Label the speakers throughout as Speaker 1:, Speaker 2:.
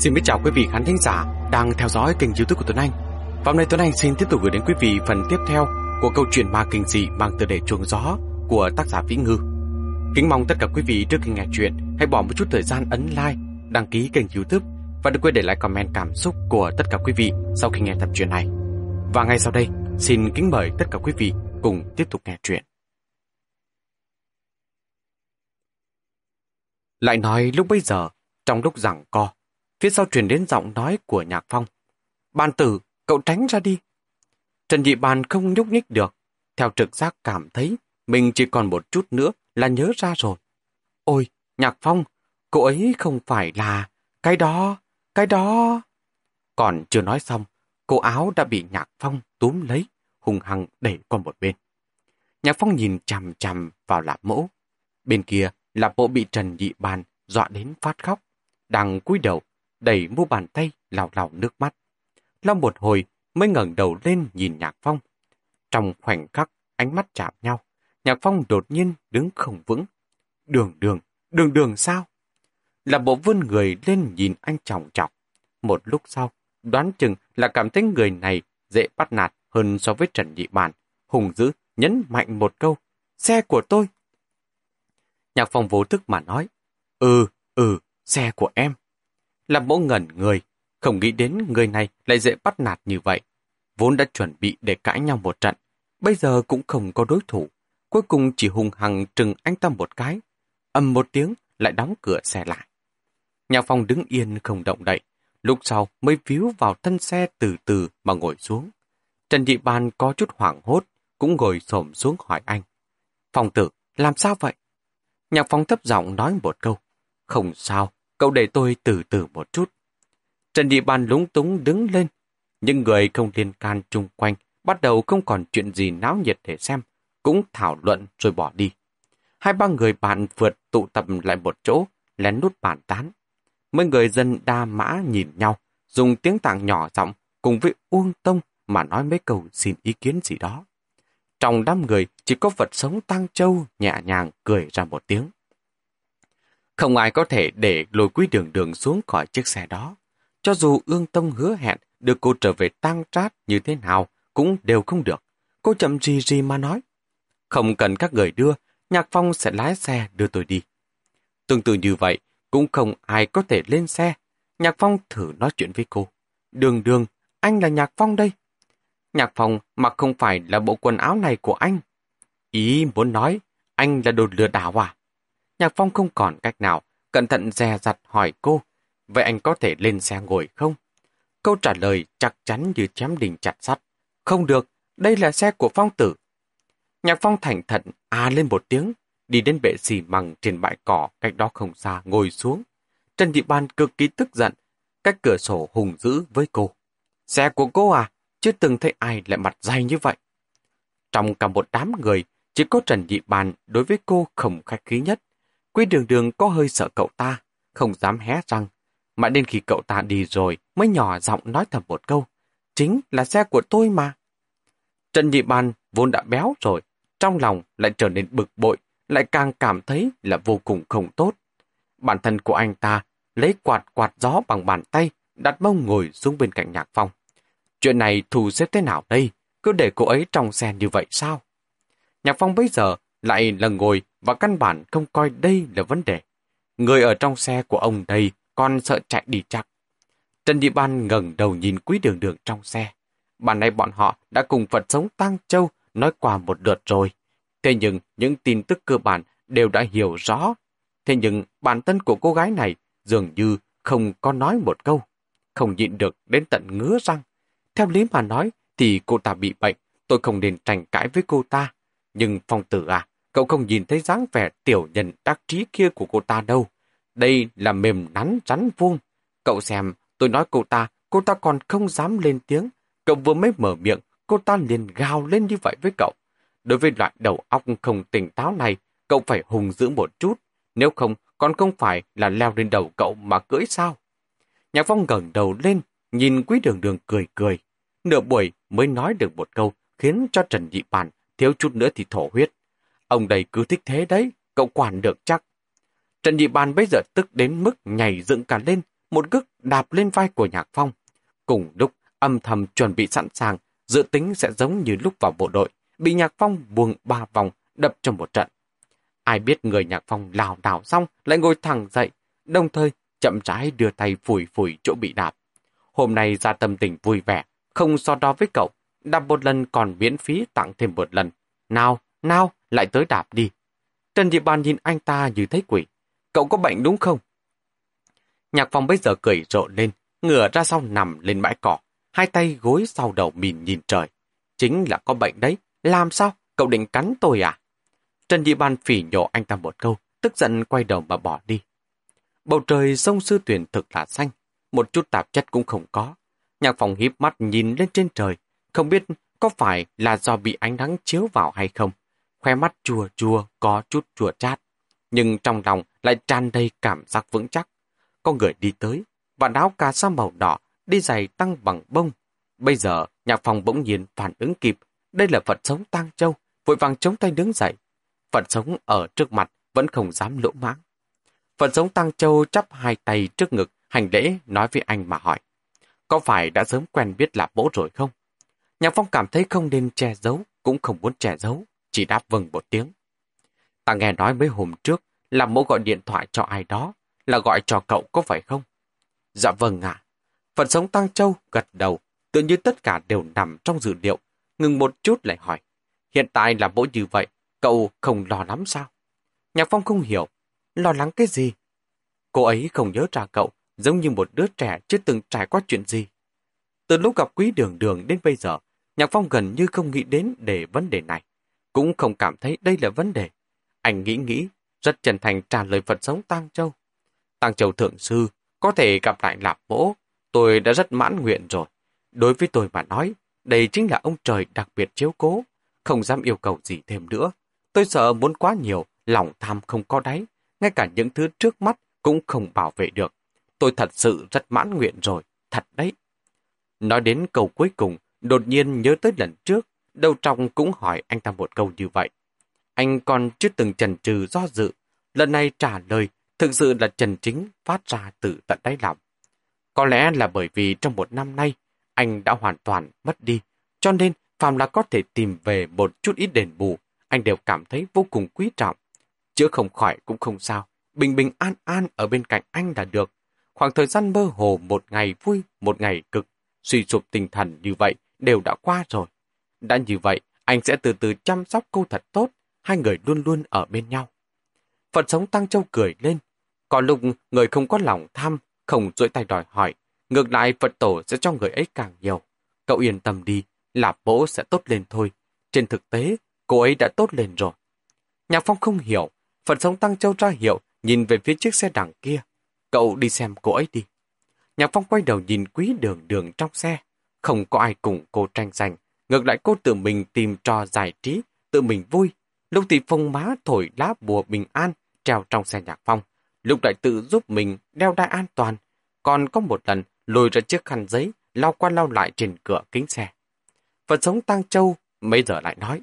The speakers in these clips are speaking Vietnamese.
Speaker 1: Xin biết chào quý vị khán thính giả đang theo dõi kênh youtube của Tuấn Anh. Và hôm nay Tuấn Anh xin tiếp tục gửi đến quý vị phần tiếp theo của câu chuyện ma kinh dị mang tựa đề chuồng gió của tác giả Vĩ Ngư. Kính mong tất cả quý vị trước khi nghe chuyện hãy bỏ một chút thời gian ấn like, đăng ký kênh youtube và đừng quên để lại comment cảm xúc của tất cả quý vị sau khi nghe tập truyện này. Và ngay sau đây, xin kính mời tất cả quý vị cùng tiếp tục nghe chuyện. Lại nói lúc bây giờ, trong lúc giảng co, phía sau truyền đến giọng nói của Nhạc Phong. Ban tử, cậu tránh ra đi. Trần Nhị Bàn không nhúc nhích được, theo trực giác cảm thấy mình chỉ còn một chút nữa là nhớ ra rồi. Ôi, Nhạc Phong, cậu ấy không phải là... Cái đó, cái đó... Còn chưa nói xong, cô áo đã bị Nhạc Phong túm lấy, hùng hăng đẩy qua một bên. Nhạc Phong nhìn chằm chằm vào lạp mẫu. Bên kia, lạp mẫu bị Trần Nhị Bàn dọa đến phát khóc. Đang cúi đầu, đẩy mu bàn tay, lào lào nước mắt. Lau một hồi mới ngẩng đầu lên nhìn Nhạc Phong. Trong khoảnh khắc, ánh mắt chạm nhau, Nhạc Phong đột nhiên đứng không vững. Đường đường, đường đường sao? Là bộ vươn người lên nhìn anh trọng trọng. Một lúc sau, đoán chừng là cảm thấy người này dễ bắt nạt hơn so với Trần Nhị Bản. Hùng dữ nhấn mạnh một câu, xe của tôi. Nhạc Phong vô thức mà nói, ừ, ừ, xe của em. Làm mẫu ngẩn người, không nghĩ đến người này lại dễ bắt nạt như vậy. Vốn đã chuẩn bị để cãi nhau một trận, bây giờ cũng không có đối thủ. Cuối cùng chỉ hùng hằng trừng anh ta một cái. Âm một tiếng lại đóng cửa xe lại. Nhà phòng đứng yên không động đậy. Lúc sau mới víu vào thân xe từ từ mà ngồi xuống. Trần Dị Ban có chút hoảng hốt, cũng ngồi xổm xuống hỏi anh. Phòng tử, làm sao vậy? Nhạc phong thấp giọng nói một câu. Không sao, cậu để tôi từ từ một chút. Trần Địa Bàn lúng túng đứng lên. Những người không liên can chung quanh bắt đầu không còn chuyện gì náo nhiệt để xem, cũng thảo luận rồi bỏ đi. Hai ba người bạn vượt tụ tập lại một chỗ, lén nút bàn tán. Mấy người dân đa mã nhìn nhau, dùng tiếng tạng nhỏ giọng cùng với Uông Tông mà nói mấy câu xin ý kiến gì đó. Trong đám người chỉ có vật sống Tăng Châu nhẹ nhàng cười ra một tiếng. Không ai có thể để lôi quý đường đường xuống khỏi chiếc xe đó. Cho dù ương tông hứa hẹn đưa cô trở về tăng trát như thế nào cũng đều không được. Cô chậm gì gì mà nói. Không cần các người đưa, Nhạc Phong sẽ lái xe đưa tôi đi. Tương tự như vậy, cũng không ai có thể lên xe. Nhạc Phong thử nói chuyện với cô. Đường đường, anh là Nhạc Phong đây. Nhạc Phong mặc không phải là bộ quần áo này của anh. Ý muốn nói, anh là đồ lừa đảo à? Nhạc Phong không còn cách nào, cẩn thận dè dặt hỏi cô, vậy anh có thể lên xe ngồi không? Câu trả lời chắc chắn như chém đình chặt sắt. Không được, đây là xe của Phong tử. Nhạc Phong thành thận à lên một tiếng, đi đến bệ xì măng trên bãi cỏ cách đó không xa ngồi xuống. Trần Thị Ban cực kỳ tức giận, cách cửa sổ hùng dữ với cô. Xe của cô à? Chưa từng thấy ai lại mặt dày như vậy. Trong cả một đám người, chỉ có Trần Nhị Bàn đối với cô không khách khí nhất. Quý đường đường có hơi sợ cậu ta, không dám hé răng. mãi đến khi cậu ta đi rồi mới nhỏ giọng nói thầm một câu. Chính là xe của tôi mà. Trần Nhị Ban vốn đã béo rồi, trong lòng lại trở nên bực bội, lại càng cảm thấy là vô cùng không tốt. Bản thân của anh ta lấy quạt quạt gió bằng bàn tay, đặt mông ngồi xuống bên cạnh nhạc phong. Chuyện này thù xếp thế nào đây? Cứ để cô ấy trong xe như vậy sao? Nhạc phong bây giờ lại là ngồi và căn bản không coi đây là vấn đề. Người ở trong xe của ông đây còn sợ chạy đi chắc. Trần Địa Ban ngẩng đầu nhìn quý đường đường trong xe. Bản này bọn họ đã cùng Phật sống Tăng Châu nói qua một lượt rồi. Thế nhưng những tin tức cơ bản đều đã hiểu rõ. Thế nhưng bản thân của cô gái này dường như không có nói một câu. Không nhịn được đến tận ngứa răng. Theo lý mà nói thì cô ta bị bệnh. Tôi không nên tranh cãi với cô ta. Nhưng phong tử à, cậu không nhìn thấy dáng vẻ tiểu nhân đắc trí kia của cô ta đâu. Đây là mềm nắn rắn vuông. Cậu xem, tôi nói cô ta, cô ta còn không dám lên tiếng. Cậu vừa mới mở miệng, cô ta liền gào lên như vậy với cậu. Đối với loại đầu óc không tỉnh táo này, cậu phải hùng dữ một chút. Nếu không, còn không phải là leo lên đầu cậu mà cưỡi sao. Nhạc phong ngẩng đầu lên, nhìn quý đường đường cười cười. Nửa buổi mới nói được một câu, khiến cho Trần Nhị Bản thiếu chút nữa thì thổ huyết. Ông đây cứ thích thế đấy, cậu quản được chắc. Trần Nhị Ban bây giờ tức đến mức nhảy dựng cả lên, một cước đạp lên vai của Nhạc Phong. Cùng lúc âm thầm chuẩn bị sẵn sàng, dự tính sẽ giống như lúc vào bộ đội, bị Nhạc Phong buông ba vòng đập trong một trận. Ai biết người Nhạc Phong lào đảo xong lại ngồi thẳng dậy, đồng thời chậm rãi đưa tay phủi phủi chỗ bị đạp. Hôm nay ra tâm tình vui vẻ, không so đo với cậu, đạp một lần còn miễn phí tặng thêm một lần. Nào, nào, lại tới đạp đi. Trần Dị Ban nhìn anh ta như thấy quỷ. Cậu có bệnh đúng không? Nhạc Phong bây giờ cười rộ lên, ngửa ra sau nằm lên bãi cỏ, hai tay gối sau đầu mìn nhìn trời. Chính là có bệnh đấy, làm sao? Cậu định cắn tôi à? Trần Dị Ban phỉ nhổ anh ta một câu, tức giận quay đầu mà bỏ đi. Bầu trời sông sư tuyển thực là xanh, một chút tạp chất cũng không có. Nhạc Phòng híp mắt nhìn lên trên trời, không biết có phải là do bị ánh nắng chiếu vào hay không. Khoe mắt chua chua, có chút chua chát. Nhưng trong lòng lại tràn đầy cảm giác vững chắc. Có người đi tới, và áo cà sa màu đỏ, đi giày tăng bằng bông. Bây giờ, nhạc phòng bỗng nhiên phản ứng kịp. Đây là Phật sống tang châu, vội vàng chống tay đứng dậy. Phật sống ở trước mặt, vẫn không dám lỗ mãng. Phật sống tăng châu chắp hai tay trước ngực, hành lễ nói với anh mà hỏi. Có phải đã sớm quen biết là bố rồi không? Nhạc Phong cảm thấy không nên che giấu, cũng không muốn che giấu, chỉ đáp vâng một tiếng. Ta nghe nói mấy hôm trước là mẫu gọi điện thoại cho ai đó, là gọi cho cậu có phải không? Dạ vâng ạ. Phần sống Tăng Châu gật đầu, tự như tất cả đều nằm trong dữ liệu, ngừng một chút lại hỏi. Hiện tại là mẫu như vậy, cậu không lo lắm sao? Nhạc Phong không hiểu, lo lắng cái gì? Cô ấy không nhớ ra cậu, giống như một đứa trẻ chưa từng trải qua chuyện gì. Từ lúc gặp quý đường đường đến bây giờ, Nhạc Phong gần như không nghĩ đến để vấn đề này, cũng không cảm thấy đây là vấn đề. Anh nghĩ nghĩ, rất chân thành trả lời Phật sống Tăng Châu. Tăng Châu Thượng Sư, có thể gặp lại Lạp Mỗ, tôi đã rất mãn nguyện rồi. Đối với tôi mà nói, đây chính là ông trời đặc biệt chiếu cố, không dám yêu cầu gì thêm nữa. Tôi sợ muốn quá nhiều, lòng tham không có đáy, ngay cả những thứ trước mắt cũng không bảo vệ được. Tôi thật sự rất mãn nguyện rồi, thật đấy. Nói đến câu cuối cùng, đột nhiên nhớ tới lần trước, đầu trong cũng hỏi anh ta một câu như vậy. Anh còn chưa từng chần chừ do dự, lần này trả lời thực sự là trần chính phát ra từ tận đáy lòng. Có lẽ là bởi vì trong một năm nay, anh đã hoàn toàn mất đi, cho nên phàm là có thể tìm về một chút ít đền bù, anh đều cảm thấy vô cùng quý trọng. Chữa không khỏi cũng không sao, bình bình an an ở bên cạnh anh là được. Khoảng thời gian mơ hồ một ngày vui, một ngày cực, suy sụp tinh thần như vậy đều đã qua rồi. Đã như vậy, anh sẽ từ từ chăm sóc cô thật tốt, hai người luôn luôn ở bên nhau. Phật sống Tăng Châu cười lên. Có lúc người không có lòng tham, không duỗi tay đòi hỏi. Ngược lại Phật tổ sẽ cho người ấy càng nhiều. Cậu yên tâm đi, lạp bố sẽ tốt lên thôi. Trên thực tế, cô ấy đã tốt lên rồi. Nhạc Phong không hiểu. Phật sống Tăng Châu ra hiệu, nhìn về phía chiếc xe đằng kia. Cậu đi xem cô ấy đi. Nhạc Phong quay đầu nhìn quý đường đường trong xe. Không có ai cùng cô tranh giành. Ngược lại cô tự mình tìm trò giải trí, tự mình vui. Lúc thì phong má thổi lá bùa bình an, treo trong xe nhạc phong. Lúc lại tự giúp mình đeo đai an toàn. Còn có một lần lùi ra chiếc khăn giấy, lau qua lau lại trên cửa kính xe. Phật sống Tăng Châu mấy giờ lại nói.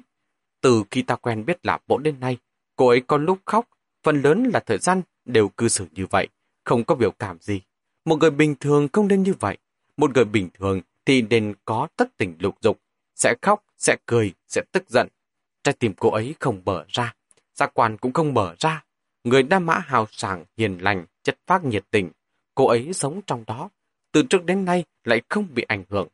Speaker 1: Từ khi ta quen biết là bộ đến nay, cô ấy có lúc khóc, phần lớn là thời gian đều cư xử như vậy, không có biểu cảm gì. Một người bình thường không nên như vậy. Một người bình thường thì nên có tất tình lục dục, sẽ khóc, sẽ cười, sẽ tức giận. Trái tim cô ấy không mở ra, giác quan cũng không mở ra. Người đa mã hào sảng, hiền lành, chất phác nhiệt tình. Cô ấy sống trong đó, từ trước đến nay lại không bị ảnh hưởng.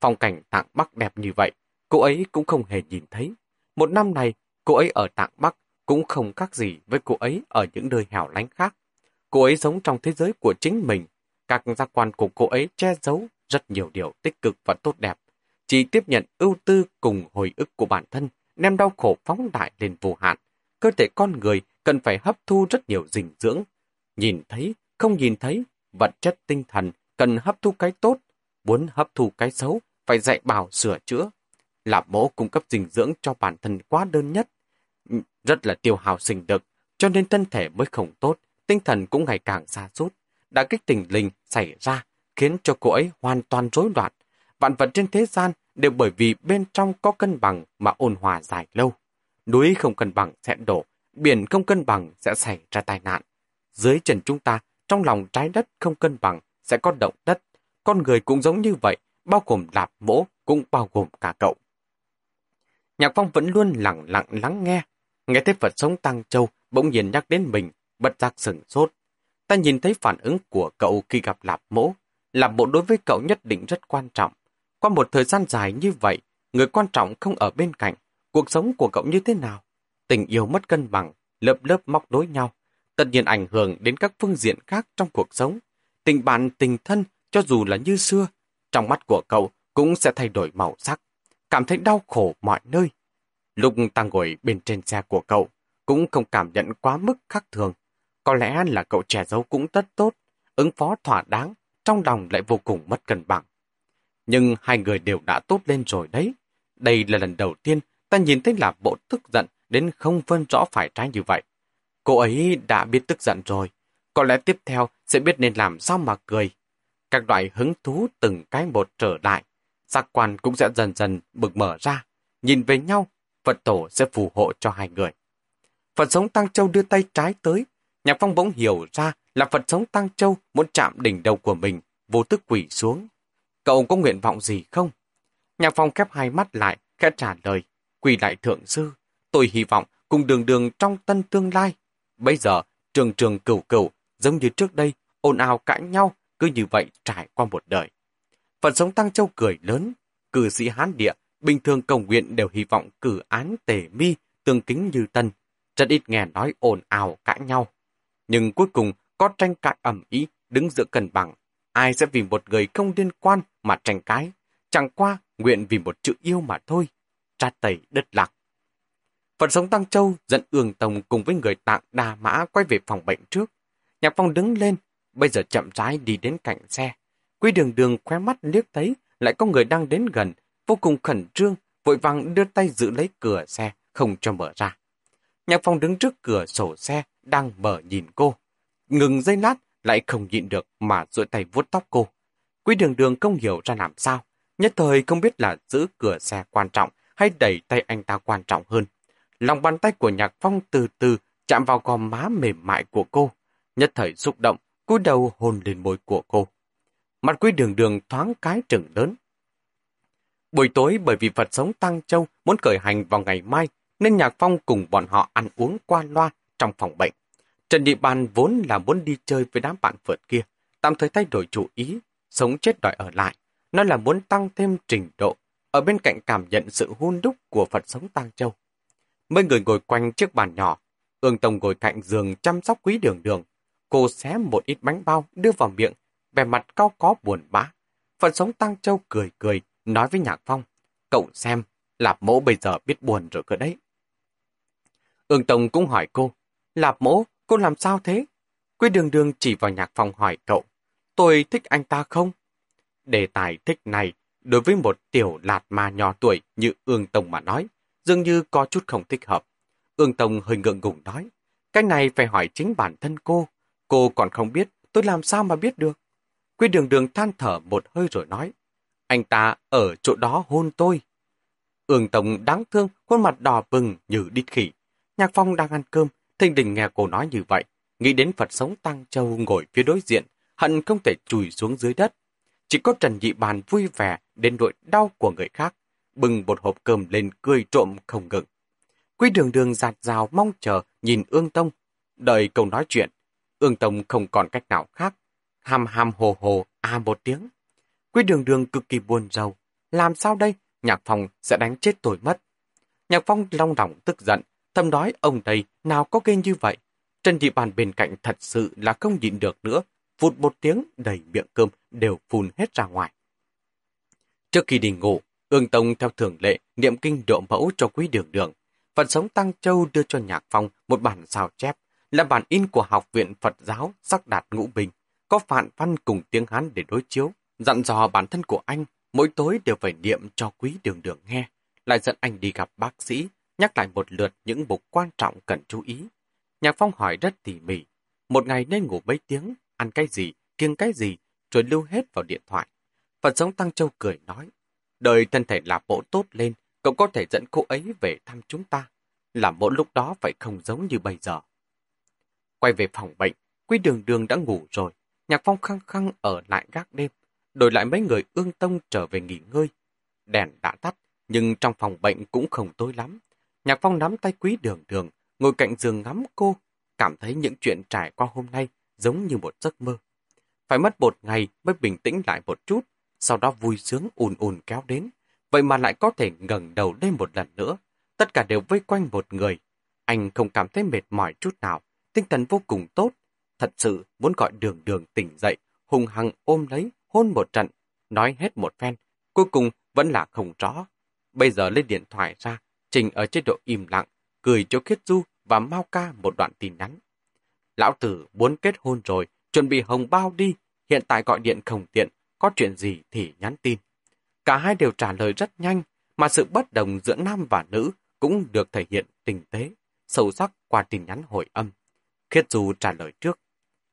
Speaker 1: Phong cảnh tạng Bắc đẹp như vậy, cô ấy cũng không hề nhìn thấy. Một năm này, cô ấy ở tạng Bắc cũng không khác gì với cô ấy ở những nơi hẻo lánh khác. Cô ấy sống trong thế giới của chính mình. Các giác quan của cô ấy che giấu rất nhiều điều tích cực và tốt đẹp. Chỉ tiếp nhận ưu tư cùng hồi ức của bản thân, đem đau khổ phóng đại lên vô hạn. Cơ thể con người cần phải hấp thu rất nhiều dinh dưỡng. Nhìn thấy, không nhìn thấy, vật chất tinh thần cần hấp thu cái tốt, muốn hấp thu cái xấu, phải dạy bảo sửa chữa. Lạp mẫu cung cấp dinh dưỡng cho bản thân quá đơn nhất, rất là tiêu hào sinh đực, cho nên thân thể mới không tốt, tinh thần cũng ngày càng xa sút Đã kích tình linh xảy ra, khiến cho cô ấy hoàn toàn rối loạn. Vạn vật trên thế gian đều bởi vì bên trong có cân bằng mà ôn hòa dài lâu. Núi không cân bằng sẽ đổ, biển không cân bằng sẽ xảy ra tai nạn. Dưới chân chúng ta, trong lòng trái đất không cân bằng, sẽ có động đất. Con người cũng giống như vậy, bao gồm lạp mỗ, cũng bao gồm cả cậu. Nhạc Phong vẫn luôn lặng lặng lắng nghe. Nghe thấy Phật sống Tăng Châu bỗng nhiên nhắc đến mình, bất giác sừng sốt. Ta nhìn thấy phản ứng của cậu khi gặp lạp mỗ. Lạp mỗ đối với cậu nhất định rất quan trọng. Qua một thời gian dài như vậy, người quan trọng không ở bên cạnh. Cuộc sống của cậu như thế nào? Tình yêu mất cân bằng, lớp lớp móc đối nhau. Tất nhiên ảnh hưởng đến các phương diện khác trong cuộc sống. Tình bạn, tình thân, cho dù là như xưa, trong mắt của cậu cũng sẽ thay đổi màu sắc. Cảm thấy đau khổ mọi nơi. Lúc ta ngồi bên trên xe của cậu, cũng không cảm nhận quá mức khác thường. Có lẽ là cậu trẻ giấu cũng rất tốt, ứng phó thỏa đáng, trong lòng lại vô cùng mất cân bằng. Nhưng hai người đều đã tốt lên rồi đấy. Đây là lần đầu tiên ta nhìn thấy là bộ tức giận đến không phân rõ phải trái như vậy. Cô ấy đã biết tức giận rồi. Có lẽ tiếp theo sẽ biết nên làm sao mà cười. Các loại hứng thú từng cái một trở lại. Giác quan cũng sẽ dần dần bực mở ra. Nhìn về nhau, Phật tổ sẽ phù hộ cho hai người. Phật sống Tăng Châu đưa tay trái tới. Nhạc Phong bỗng hiểu ra là Phật sống Tăng Châu muốn chạm đỉnh đầu của mình, vô thức quỷ xuống. Cậu có nguyện vọng gì không? Nhạc Phong khép hai mắt lại, khẽ trả lời. Quỳ lại thượng sư. Tôi hy vọng cùng đường đường trong tân tương lai. Bây giờ, trường trường cửu cửu, giống như trước đây, ồn ào cãi nhau, cứ như vậy trải qua một đời. Phật sống Tăng Châu cười lớn. Cử sĩ Hán Địa, bình thường cầu nguyện đều hy vọng cử án tề mi, tương kính như tân. Rất ít nghe nói ồn ào cãi nhau. Nhưng cuối cùng có tranh cãi ẩm ý, đứng giữa cân bằng. Ai sẽ vì một người không liên quan mà tranh cãi? Chẳng qua nguyện vì một chữ yêu mà thôi. Trát tẩy đất lạc. Phật sống Tăng Châu dẫn ương tông cùng với người tạng đà mã quay về phòng bệnh trước. Nhạc phong đứng lên, bây giờ chậm rãi đi đến cạnh xe. Quy đường đường khóe mắt liếc thấy lại có người đang đến gần, vô cùng khẩn trương, vội vàng đưa tay giữ lấy cửa xe, không cho mở ra. Nhạc phong đứng trước cửa sổ xe, đang mở nhìn cô. Ngừng dây lát, lại không nhịn được mà duỗi tay vuốt tóc cô. Quý đường đường không hiểu ra làm sao, nhất thời không biết là giữ cửa xe quan trọng hay đẩy tay anh ta quan trọng hơn. Lòng bàn tay của Nhạc Phong từ từ chạm vào gò má mềm mại của cô. Nhất thời xúc động, cúi đầu hôn lên môi của cô. Mặt quý đường đường thoáng cái trừng lớn. Buổi tối bởi vì Phật sống Tăng Châu muốn khởi hành vào ngày mai, nên Nhạc Phong cùng bọn họ ăn uống qua loa trong phòng bệnh. Trần Địa Bàn vốn là muốn đi chơi với đám bạn phượt kia, tạm thời thay đổi chủ ý, sống chết đòi ở lại. Nó là muốn tăng thêm trình độ, ở bên cạnh cảm nhận sự hôn đúc của Phật sống Tăng Châu. Mấy người ngồi quanh chiếc bàn nhỏ, ương tông ngồi cạnh giường chăm sóc quý đường đường. Cô xé một ít bánh bao đưa vào miệng, vẻ mặt cao có buồn bã. Phật sống Tăng Châu cười cười, nói với Nhạc Phong, cậu xem, Lạp mỗ bây giờ biết buồn rồi cơ đấy. Ương Tông cũng hỏi cô, Lạp mỗ, cô làm sao thế? Quy đường đường chỉ vào nhạc phòng hỏi cậu, tôi thích anh ta không? Đề tài thích này, đối với một tiểu lạt ma nhỏ tuổi như Ương Tông mà nói, dường như có chút không thích hợp. Ương Tông hơi ngượng ngùng nói, cái này phải hỏi chính bản thân cô, cô còn không biết, tôi làm sao mà biết được? Quy đường đường than thở một hơi rồi nói, anh ta ở chỗ đó hôn tôi. Ương Tông đáng thương, khuôn mặt đỏ bừng như đít khỉ. Nhạc Phong đang ăn cơm, Thanh đình nghe cô nói như vậy, nghĩ đến Phật sống Tăng Châu ngồi phía đối diện, hận không thể chùi xuống dưới đất. Chỉ có Trần Nhị Bàn vui vẻ đến nỗi đau của người khác, bừng một hộp cơm lên cười trộm không ngừng. Quý đường đường giạt rào mong chờ nhìn Ương Tông, đợi câu nói chuyện. Ương Tông không còn cách nào khác, ham ham hồ hồ à một tiếng. Quý đường đường cực kỳ buồn rầu, làm sao đây, Nhạc Phong sẽ đánh chết tôi mất. Nhạc Phong long đỏng tức giận, thầm nói ông đây nào có ghê như vậy. trên địa Bàn bên cạnh thật sự là không nhịn được nữa, vụt một tiếng đầy miệng cơm đều phun hết ra ngoài. Trước khi đi ngủ, ương tông theo thường lệ niệm kinh độ mẫu cho quý đường đường. Phật sống Tăng Châu đưa cho Nhạc Phong một bản sao chép, là bản in của Học viện Phật giáo sắc đạt ngũ bình, có phạn văn cùng tiếng Hán để đối chiếu, dặn dò bản thân của anh mỗi tối đều phải niệm cho quý đường đường nghe, lại dẫn anh đi gặp bác sĩ, nhắc lại một lượt những mục quan trọng cần chú ý. Nhạc Phong hỏi rất tỉ mỉ, một ngày nên ngủ mấy tiếng, ăn cái gì, kiêng cái gì, rồi lưu hết vào điện thoại. Phật sống Tăng Châu cười nói, đời thân thể là bộ tốt lên, cậu có thể dẫn cô ấy về thăm chúng ta. Là mỗi lúc đó phải không giống như bây giờ. Quay về phòng bệnh, Quý Đường Đường đã ngủ rồi. Nhạc Phong khăng khăng ở lại gác đêm, đổi lại mấy người ương tông trở về nghỉ ngơi. Đèn đã tắt, nhưng trong phòng bệnh cũng không tối lắm. Nhạc Phong nắm tay quý đường đường, ngồi cạnh giường ngắm cô, cảm thấy những chuyện trải qua hôm nay giống như một giấc mơ. Phải mất một ngày mới bình tĩnh lại một chút, sau đó vui sướng ùn ùn kéo đến. Vậy mà lại có thể ngẩng đầu lên một lần nữa. Tất cả đều vây quanh một người. Anh không cảm thấy mệt mỏi chút nào, tinh thần vô cùng tốt. Thật sự muốn gọi đường đường tỉnh dậy, hùng hăng ôm lấy, hôn một trận, nói hết một phen. Cuối cùng vẫn là không rõ. Bây giờ lấy điện thoại ra, Trình ở chế độ im lặng, cười cho Khiết Du và Mao Ca một đoạn tin nhắn. Lão tử muốn kết hôn rồi, chuẩn bị hồng bao đi, hiện tại gọi điện không tiện, có chuyện gì thì nhắn tin. Cả hai đều trả lời rất nhanh, mà sự bất đồng giữa nam và nữ cũng được thể hiện tinh tế, sâu sắc qua tin nhắn hồi âm. Khiết Du trả lời trước.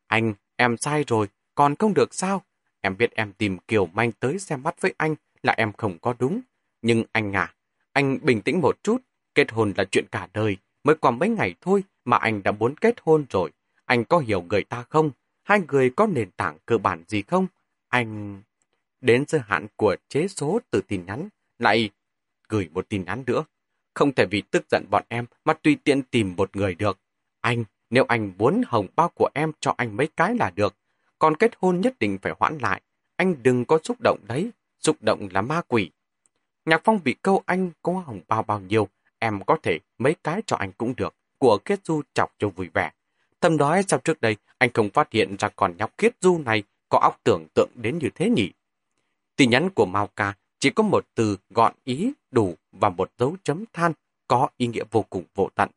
Speaker 1: Anh, em sai rồi, còn không được sao? Em biết em tìm Kiều Manh tới xem mắt với anh là em không có đúng. Nhưng anh à, anh bình tĩnh một chút, kết hôn là chuyện cả đời, mới qua mấy ngày thôi mà anh đã muốn kết hôn rồi. Anh có hiểu người ta không? Hai người có nền tảng cơ bản gì không? Anh... Đến giới hạn của chế số từ tin nhắn, lại gửi một tin nhắn nữa. Không thể vì tức giận bọn em mà tùy tiện tìm một người được. Anh, nếu anh muốn hồng bao của em cho anh mấy cái là được. Còn kết hôn nhất định phải hoãn lại. Anh đừng có xúc động đấy. Xúc động là ma quỷ. Nhạc Phong bị câu anh có hồng bao bao nhiêu, em có thể mấy cái cho anh cũng được, của Kiết Du chọc cho vui vẻ. Thầm nói sao trước đây anh không phát hiện ra còn nhóc Kiết Du này có óc tưởng tượng đến như thế nhỉ? Tin nhắn của Mao Ca chỉ có một từ gọn ý, đủ và một dấu chấm than có ý nghĩa vô cùng vô tận.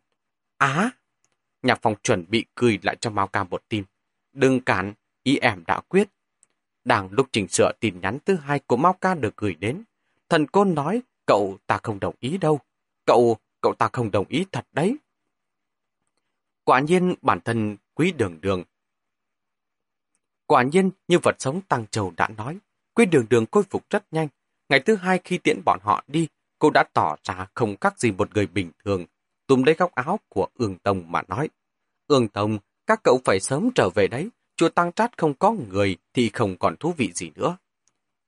Speaker 1: Á! Nhạc Phong chuẩn bị cười lại cho Mao Ca một tim. Đừng cản, ý em đã quyết. Đang lúc chỉnh sửa tin nhắn thứ hai của Mao Ca được gửi đến, Thần côn nói, cậu ta không đồng ý đâu. Cậu, cậu ta không đồng ý thật đấy. Quả nhiên bản thân quý đường đường. Quả nhiên như vật sống Tăng Châu đã nói, quý đường đường khôi phục rất nhanh. Ngày thứ hai khi tiễn bọn họ đi, cô đã tỏ ra không khác gì một người bình thường, túm lấy góc áo của Ương Tông mà nói. Ương Tông, các cậu phải sớm trở về đấy, chùa Tăng Trát không có người thì không còn thú vị gì nữa.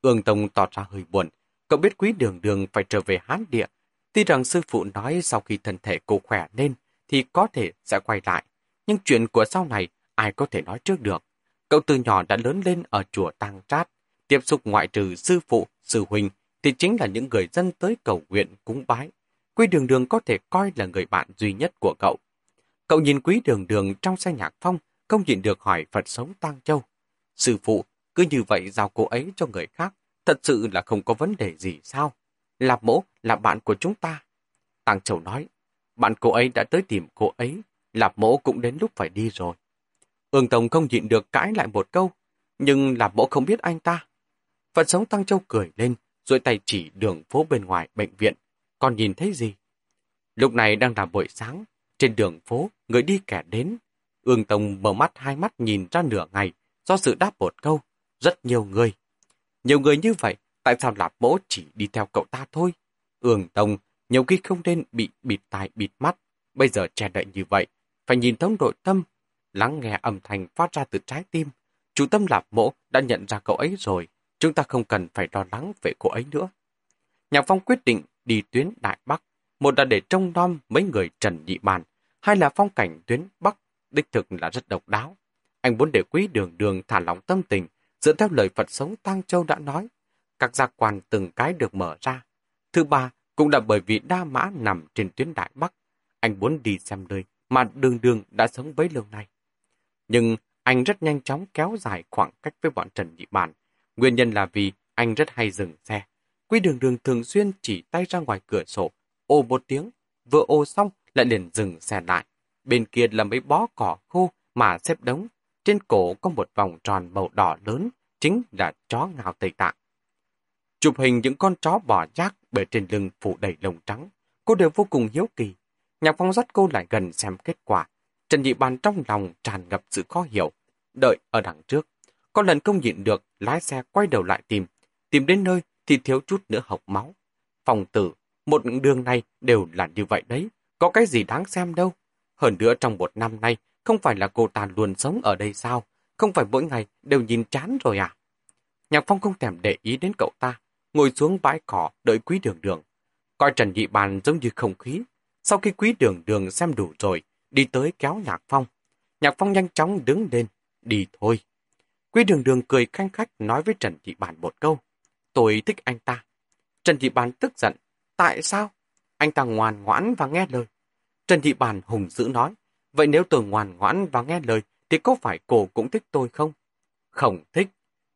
Speaker 1: Ương Tông tỏ ra hơi buồn, Cậu biết quý đường đường phải trở về Hán Địa. Tuy rằng sư phụ nói sau khi thân thể cô khỏe lên thì có thể sẽ quay lại. Nhưng chuyện của sau này ai có thể nói trước được. Cậu từ nhỏ đã lớn lên ở chùa Tăng Trát. Tiếp xúc ngoại trừ sư phụ, sư huynh thì chính là những người dân tới cầu nguyện cúng bái. Quý đường đường có thể coi là người bạn duy nhất của cậu. Cậu nhìn quý đường đường trong xe nhạc phong, không nhịn được hỏi Phật sống Tăng Châu. Sư phụ cứ như vậy giao cô ấy cho người khác, Thật sự là không có vấn đề gì sao? Lạp mỗ là bạn của chúng ta. Tăng Châu nói, bạn cô ấy đã tới tìm cô ấy, Lạp mỗ cũng đến lúc phải đi rồi. Ương Tông không nhịn được cãi lại một câu, nhưng Lạp mỗ không biết anh ta. Phật sống Tăng Châu cười lên, rồi tay chỉ đường phố bên ngoài bệnh viện. Còn nhìn thấy gì? Lúc này đang là buổi sáng, trên đường phố, người đi kẻ đến. Ương Tông mở mắt hai mắt nhìn ra nửa ngày, do sự đáp một câu. Rất nhiều người, nhiều người như vậy, tại sao lạp mỗ chỉ đi theo cậu ta thôi? Ương Tông, nhiều khi không nên bị bịt tai bịt mắt. Bây giờ che đậy như vậy, phải nhìn thấu nội tâm, lắng nghe âm thanh phát ra từ trái tim. Chủ tâm lạp mỗ đã nhận ra cậu ấy rồi, chúng ta không cần phải lo lắng về cô ấy nữa. Nhạc Phong quyết định đi tuyến Đại Bắc, một là để trông nom mấy người Trần Nhị Bàn, hai là phong cảnh tuyến Bắc, đích thực là rất độc đáo. Anh muốn để quý đường đường thả lỏng tâm tình, Dựa theo lời Phật sống Tăng Châu đã nói, các giác quan từng cái được mở ra. Thứ ba, cũng là bởi vì đa mã nằm trên tuyến Đại Bắc. Anh muốn đi xem nơi mà đường đường đã sống bấy lâu nay. Nhưng anh rất nhanh chóng kéo dài khoảng cách với bọn Trần Nhị Bản. Nguyên nhân là vì anh rất hay dừng xe. Quý đường đường thường xuyên chỉ tay ra ngoài cửa sổ, ô một tiếng, vừa ô xong lại liền dừng xe lại. Bên kia là mấy bó cỏ khô mà xếp đống trên cổ có một vòng tròn màu đỏ lớn, chính là chó ngào Tây Tạng. Chụp hình những con chó bò rác bởi trên lưng phủ đầy lông trắng. Cô đều vô cùng hiếu kỳ. Nhạc phong dắt cô lại gần xem kết quả. Trần Nhị Bàn trong lòng tràn ngập sự khó hiểu. Đợi ở đằng trước. Có lần không nhịn được, lái xe quay đầu lại tìm. Tìm đến nơi thì thiếu chút nữa hộc máu. Phòng tử, một đường này đều là như vậy đấy. Có cái gì đáng xem đâu. Hơn nữa trong một năm nay, không phải là cô ta luôn sống ở đây sao? không phải mỗi ngày đều nhìn chán rồi à? Nhạc Phong không thèm để ý đến cậu ta, ngồi xuống bãi cỏ đợi quý đường đường. Coi Trần Nhị Bàn giống như không khí. Sau khi quý đường đường xem đủ rồi, đi tới kéo Nhạc Phong. Nhạc Phong nhanh chóng đứng lên, đi thôi. Quý đường đường cười khanh khách nói với Trần Nhị Bàn một câu. Tôi thích anh ta. Trần Nhị Bàn tức giận. Tại sao? Anh ta ngoan ngoãn và nghe lời. Trần Nhị Bàn hùng dữ nói. Vậy nếu tôi ngoan ngoãn và nghe lời, thì có phải cô cũng thích tôi không? Không thích.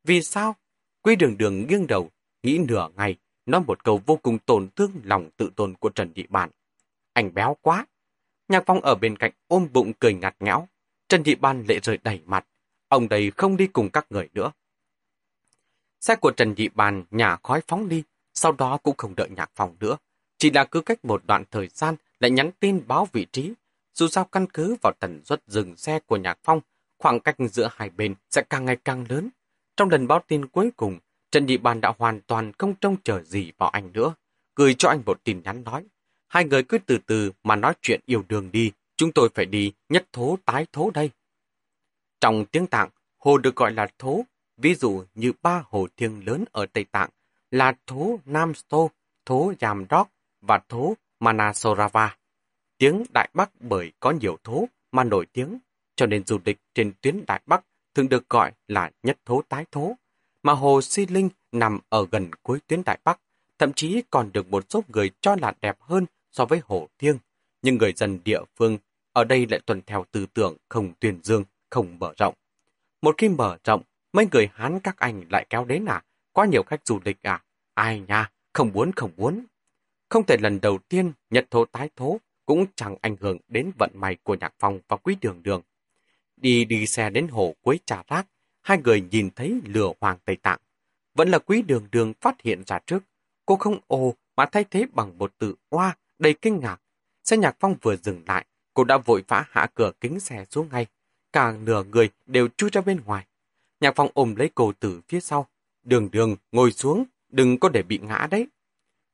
Speaker 1: Vì sao? Quý đường đường nghiêng đầu, nghĩ nửa ngày, nói một câu vô cùng tổn thương lòng tự tôn của Trần Nhị Bàn. Anh béo quá. Nhạc Phong ở bên cạnh ôm bụng cười ngặt ngẽo. Trần Nhị Ban lệ rơi đầy mặt. Ông đây không đi cùng các người nữa. Xe của Trần Nhị Bàn nhà khói phóng đi, sau đó cũng không đợi Nhạc Phong nữa. Chỉ là cứ cách một đoạn thời gian lại nhắn tin báo vị trí. Dù sao căn cứ vào tần suất dừng xe của Nhạc Phong, khoảng cách giữa hai bên sẽ càng ngày càng lớn. Trong lần báo tin cuối cùng, Trần Nhị Bàn đã hoàn toàn không trông chờ gì vào anh nữa. Gửi cho anh một tin nhắn nói. Hai người cứ từ từ mà nói chuyện yêu đương đi. Chúng tôi phải đi nhất thố tái thố đây. Trong tiếng Tạng, hồ được gọi là thố. Ví dụ như ba hồ thiêng lớn ở Tây Tạng là thố Nam Sto, thố Yamdok và thố Manasorava. Tiếng Đại Bắc bởi có nhiều thố mà nổi tiếng, cho nên du lịch trên tuyến Đại Bắc thường được gọi là nhất thố tái thố mà hồ Si Linh nằm ở gần cuối tuyến Đại Bắc, thậm chí còn được một số người cho là đẹp hơn so với hồ Thiêng. Nhưng người dân địa phương ở đây lại tuân theo tư tưởng không tuyên dương, không mở rộng. Một khi mở rộng, mấy người Hán các anh lại kéo đến à? Quá nhiều khách du lịch à? Ai nha, không muốn không muốn. Không thể lần đầu tiên nhật thố tái thố cũng chẳng ảnh hưởng đến vận may của nhạc phong và quý đường đường. Đi đi xe đến hồ cuối trà rác, hai người nhìn thấy lửa hoàng Tây Tạng. Vẫn là quý đường đường phát hiện ra trước. Cô không ồ mà thay thế bằng một từ oa đầy kinh ngạc. Xe nhạc phong vừa dừng lại, cô đã vội vã hạ cửa kính xe xuống ngay. Cả nửa người đều chui ra bên ngoài. Nhạc phong ôm lấy cô từ phía sau. Đường đường, ngồi xuống, đừng có để bị ngã đấy.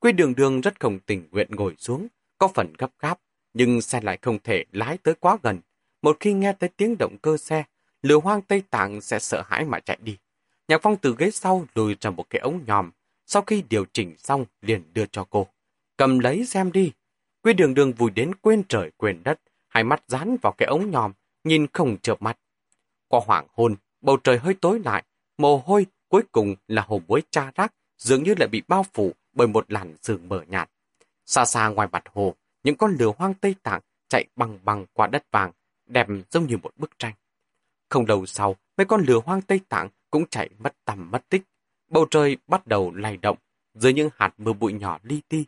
Speaker 1: Quý đường đường rất không tình nguyện ngồi xuống, có phần gấp gáp, nhưng xe lại không thể lái tới quá gần. Một khi nghe tới tiếng động cơ xe, lửa hoang Tây Tạng sẽ sợ hãi mà chạy đi. Nhạc Phong từ ghế sau lùi ra một cái ống nhòm, sau khi điều chỉnh xong liền đưa cho cô. Cầm lấy xem đi. Quy đường đường vùi đến quên trời quên đất, hai mắt dán vào cái ống nhòm, nhìn không chợp mắt. Qua hoàng hôn, bầu trời hơi tối lại, mồ hôi cuối cùng là hồ muối cha rác, dường như lại bị bao phủ bởi một làn sương mờ nhạt. Xa xa ngoài mặt hồ, những con lửa hoang Tây Tạng chạy bằng bằng qua đất vàng, đẹp giống như một bức tranh. Không lâu sau, mấy con lửa hoang Tây Tạng cũng chạy mất tầm mất tích. Bầu trời bắt đầu lay động, dưới những hạt mưa bụi nhỏ li ti.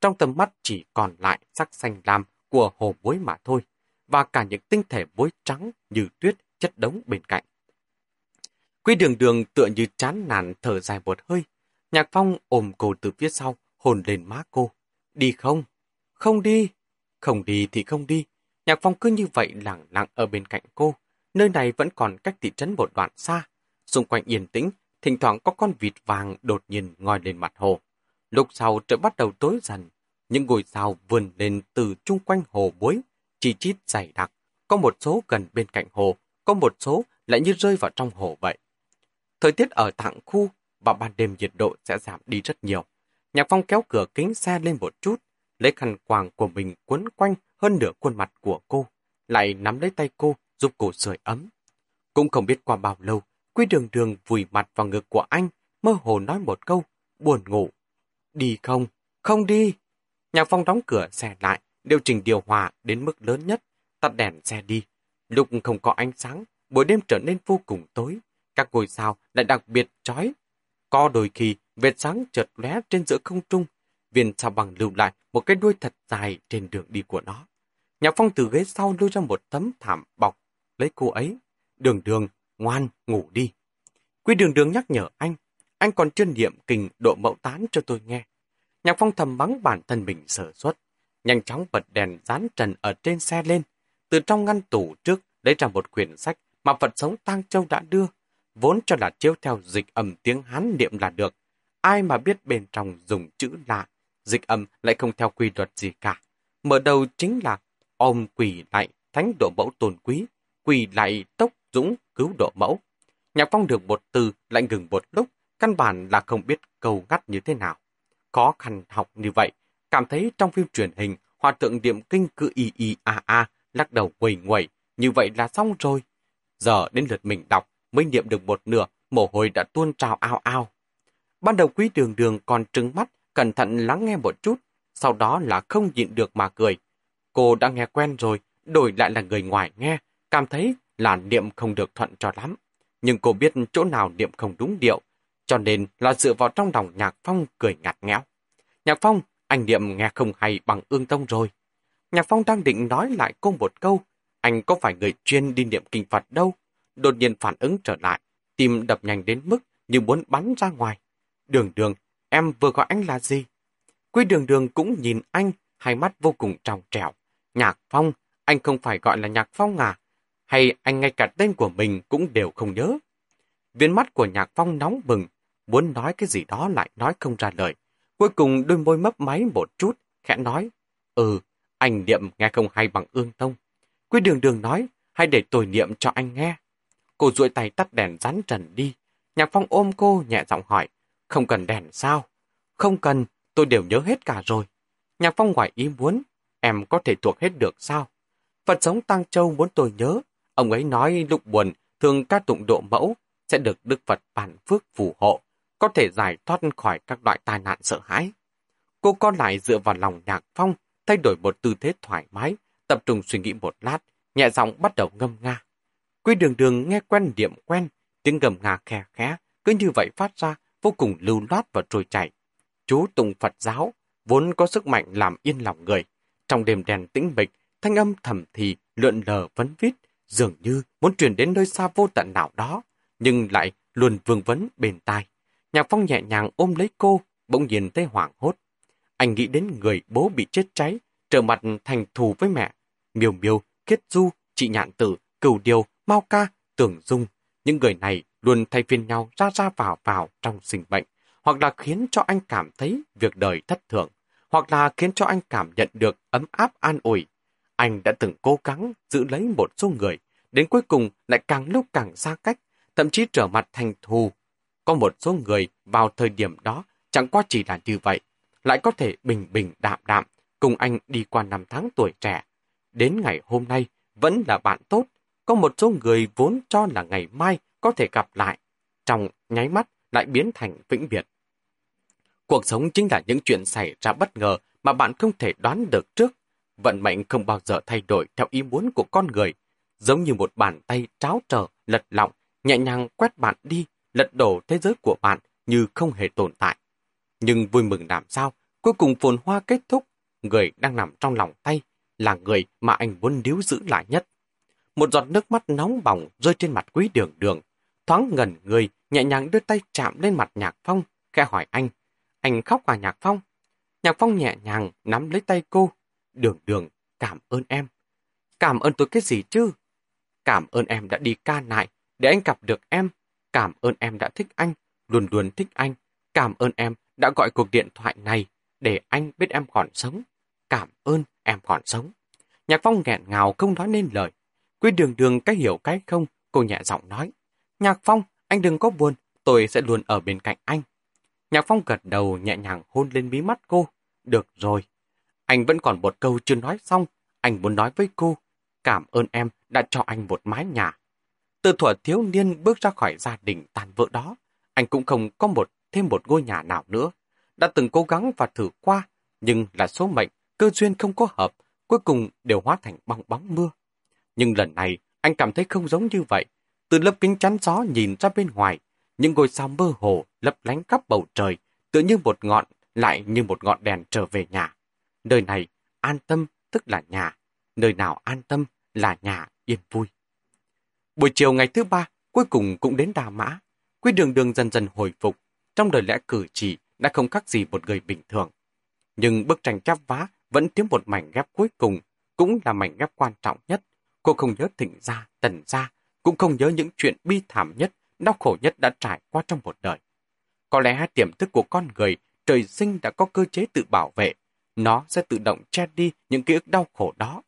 Speaker 1: Trong tầm mắt chỉ còn lại sắc xanh lam của hồ muối mà thôi, và cả những tinh thể muối trắng như tuyết chất đống bên cạnh. Quy đường đường tựa như chán nản thở dài một hơi. Nhạc Phong ôm cô từ phía sau, hồn lên má cô. Đi không? Không đi. Không đi thì không đi. Nhạc Phong cứ như vậy lặng lặng ở bên cạnh cô. Nơi này vẫn còn cách thị trấn một đoạn xa. Xung quanh yên tĩnh, thỉnh thoảng có con vịt vàng đột nhiên ngoi lên mặt hồ. Lúc sau trời bắt đầu tối dần, những ngôi sao vườn lên từ chung quanh hồ muối, chi chít dày đặc. Có một số gần bên cạnh hồ, có một số lại như rơi vào trong hồ vậy. Thời tiết ở thẳng khu và ban đêm nhiệt độ sẽ giảm đi rất nhiều. Nhạc Phong kéo cửa kính xe lên một chút, lấy khăn quàng của mình quấn quanh hơn nửa khuôn mặt của cô, lại nắm lấy tay cô giúp cô sưởi ấm. Cũng không biết qua bao lâu, Quy đường đường vùi mặt vào ngực của anh, mơ hồ nói một câu, buồn ngủ. Đi không? Không đi. Nhạc phong đóng cửa xe lại, điều chỉnh điều hòa đến mức lớn nhất, tắt đèn xe đi. Lúc không có ánh sáng, buổi đêm trở nên vô cùng tối. Các ngôi sao lại đặc biệt chói. Có đôi khi, vệt sáng chợt lóe trên giữa không trung. Viên sao bằng lưu lại một cái đuôi thật dài trên đường đi của nó. Nhạc phong từ ghế sau lưu ra một tấm thảm bọc lấy cô ấy. Đường đường, ngoan, ngủ đi. Quy đường đường nhắc nhở anh, anh còn chuyên niệm kinh độ mẫu tán cho tôi nghe. Nhạc phong thầm mắng bản thân mình sở xuất, nhanh chóng bật đèn dán trần ở trên xe lên. Từ trong ngăn tủ trước lấy ra một quyển sách mà Phật sống Tăng Châu đã đưa, vốn cho là chiếu theo dịch âm tiếng Hán niệm là được. Ai mà biết bên trong dùng chữ lạ, dịch âm lại không theo quy luật gì cả. Mở đầu chính là ôm quỷ lại thánh độ mẫu tôn quý, quỳ lại tốc dũng cứu độ mẫu, Nhạc Phong được một từ lại ngừng một lúc, căn bản là không biết câu ngắt như thế nào. Khó khăn học như vậy, cảm thấy trong phim truyền hình, hòa tượng điểm kinh cứ y y a a, lắc đầu quầy nguẩy, như vậy là xong rồi. Giờ đến lượt mình đọc, mới niệm được một nửa, mồ hôi đã tuôn trào ao ao. Ban đầu quý đường đường còn trứng mắt, cẩn thận lắng nghe một chút, sau đó là không nhịn được mà cười. Cô đã nghe quen rồi, đổi lại là người ngoài nghe, cảm thấy là niệm không được thuận cho lắm. Nhưng cô biết chỗ nào niệm không đúng điệu, cho nên là dựa vào trong lòng Nhạc Phong cười ngặt nghẽo. Nhạc Phong, anh niệm nghe không hay bằng ương tông rồi. Nhạc Phong đang định nói lại cô một câu, anh có phải người chuyên đi niệm kinh Phật đâu. Đột nhiên phản ứng trở lại, tim đập nhanh đến mức như muốn bắn ra ngoài. Đường đường, em vừa gọi anh là gì? Quý đường đường cũng nhìn anh, hai mắt vô cùng trong trẻo. Nhạc Phong, anh không phải gọi là Nhạc Phong à? Hay anh ngay cả tên của mình cũng đều không nhớ? Viên mắt của Nhạc Phong nóng bừng, muốn nói cái gì đó lại nói không ra lời. Cuối cùng đôi môi mấp máy một chút, khẽ nói, Ừ, anh niệm nghe không hay bằng ương tông. Quý đường đường nói, hãy để tôi niệm cho anh nghe. Cô duỗi tay tắt đèn rắn trần đi. Nhạc Phong ôm cô nhẹ giọng hỏi, không cần đèn sao? Không cần, tôi đều nhớ hết cả rồi. Nhạc Phong ngoài ý muốn, em có thể thuộc hết được sao? Phật sống Tăng Châu muốn tôi nhớ. Ông ấy nói lúc buồn, thường ca tụng độ mẫu, sẽ được Đức Phật bản phước phù hộ, có thể giải thoát khỏi các loại tai nạn sợ hãi. Cô con lại dựa vào lòng Nhạc Phong, thay đổi một tư thế thoải mái, tập trung suy nghĩ một lát, nhẹ giọng bắt đầu ngâm nga. Quy đường đường nghe quen điểm quen, tiếng gầm ngà khe khẽ, cứ như vậy phát ra, vô cùng lưu loát và trôi chảy. Chú tùng Phật giáo, vốn có sức mạnh làm yên lòng người. Trong đêm đèn tĩnh mịch, thanh âm thầm thì lượn lờ vấn vít, dường như muốn truyền đến nơi xa vô tận nào đó, nhưng lại luôn vương vấn bên tai. Nhạc Phong nhẹ nhàng ôm lấy cô, bỗng nhiên thấy hoảng hốt. Anh nghĩ đến người bố bị chết cháy, trở mặt thành thù với mẹ. Miêu miêu, kết du, chị nhạn tử, cửu điều, mau ca, tưởng dung. Những người này luôn thay phiên nhau ra ra vào vào trong sinh bệnh, hoặc là khiến cho anh cảm thấy việc đời thất thường, hoặc là khiến cho anh cảm nhận được ấm áp an ủi. Anh đã từng cố gắng giữ lấy một số người, đến cuối cùng lại càng lúc càng xa cách, thậm chí trở mặt thành thù. Có một số người vào thời điểm đó chẳng qua chỉ là như vậy, lại có thể bình bình đạm đạm cùng anh đi qua năm tháng tuổi trẻ. Đến ngày hôm nay vẫn là bạn tốt, có một số người vốn cho là ngày mai có thể gặp lại, trong nháy mắt lại biến thành vĩnh biệt. Cuộc sống chính là những chuyện xảy ra bất ngờ mà bạn không thể đoán được trước. Vận mệnh không bao giờ thay đổi theo ý muốn của con người, giống như một bàn tay tráo trở, lật lọng, nhẹ nhàng quét bạn đi, lật đổ thế giới của bạn như không hề tồn tại. Nhưng vui mừng làm sao, cuối cùng phồn hoa kết thúc, người đang nằm trong lòng tay là người mà anh muốn níu giữ lại nhất. Một giọt nước mắt nóng bỏng rơi trên mặt quý đường đường, thoáng ngẩn người, nhẹ nhàng đưa tay chạm lên mặt Nhạc Phong, khẽ hỏi anh, anh khóc à Nhạc Phong? Nhạc Phong nhẹ nhàng nắm lấy tay cô, đường đường, cảm ơn em. Cảm ơn tôi cái gì chứ? Cảm ơn em đã đi ca nại, để anh gặp được em. Cảm ơn em đã thích anh, luôn luôn thích anh. Cảm ơn em đã gọi cuộc điện thoại này để anh biết em còn sống. Cảm ơn em còn sống. Nhạc Phong nghẹn ngào không nói nên lời. Quy đường đường cái hiểu cái không, cô nhẹ giọng nói. Nhạc Phong, anh đừng có buồn, tôi sẽ luôn ở bên cạnh anh. Nhạc Phong gật đầu nhẹ nhàng hôn lên mí mắt cô. Được rồi. Anh vẫn còn một câu chưa nói xong. Anh muốn nói với cô. Cảm ơn em đã cho anh một mái nhà. Từ thuở thiếu niên bước ra khỏi gia đình tàn vỡ đó, anh cũng không có một thêm một ngôi nhà nào nữa. Đã từng cố gắng và thử qua, nhưng là số mệnh, cơ duyên không có hợp, cuối cùng đều hóa thành bong bóng mưa. Nhưng lần này, anh cảm thấy không giống như vậy. Từ lớp kính chắn gió nhìn ra bên ngoài, những ngôi sao mơ hồ lấp lánh khắp bầu trời, tựa như một ngọn, lại như một ngọn đèn trở về nhà. Nơi này, an tâm tức là nhà. Nơi nào an tâm là nhà yên vui. Buổi chiều ngày thứ ba, cuối cùng cũng đến Đà Mã. Quy đường đường dần dần hồi phục, trong đời lẽ cử chỉ đã không khác gì một người bình thường. Nhưng bức tranh chắp vá vẫn thiếu một mảnh ghép cuối cùng, cũng là mảnh ghép quan trọng nhất. Cô không nhớ thịnh gia, tần gia, cũng không nhớ những chuyện bi thảm nhất, đau khổ nhất đã trải qua trong một đời. Có lẽ tiềm thức của con người trời sinh đã có cơ chế tự bảo vệ, nó sẽ tự động che đi những ký ức đau khổ đó.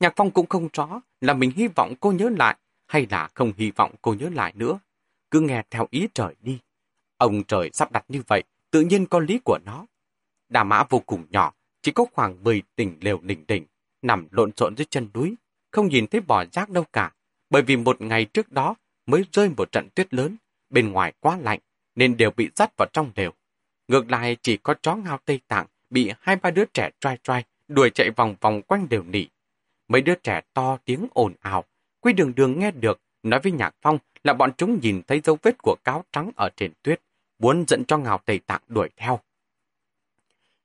Speaker 1: Nhạc Phong cũng không rõ là mình hy vọng cô nhớ lại hay là không hy vọng cô nhớ lại nữa. Cứ nghe theo ý trời đi. Ông trời sắp đặt như vậy, tự nhiên có lý của nó. Đà mã vô cùng nhỏ, chỉ có khoảng 10 tỉnh lều đỉnh đỉnh, nằm lộn xộn dưới chân núi, không nhìn thấy bò rác đâu cả, bởi vì một ngày trước đó mới rơi một trận tuyết lớn, bên ngoài quá lạnh, nên đều bị dắt vào trong lều. Ngược lại chỉ có chó ngao Tây Tạng bị hai ba đứa trẻ trai trai đuổi chạy vòng vòng quanh đều nị Mấy đứa trẻ to tiếng ồn ào, Quy đường đường nghe được, nói với Nhạc Phong là bọn chúng nhìn thấy dấu vết của cáo trắng ở trên tuyết, muốn dẫn cho ngào Tây Tạng đuổi theo.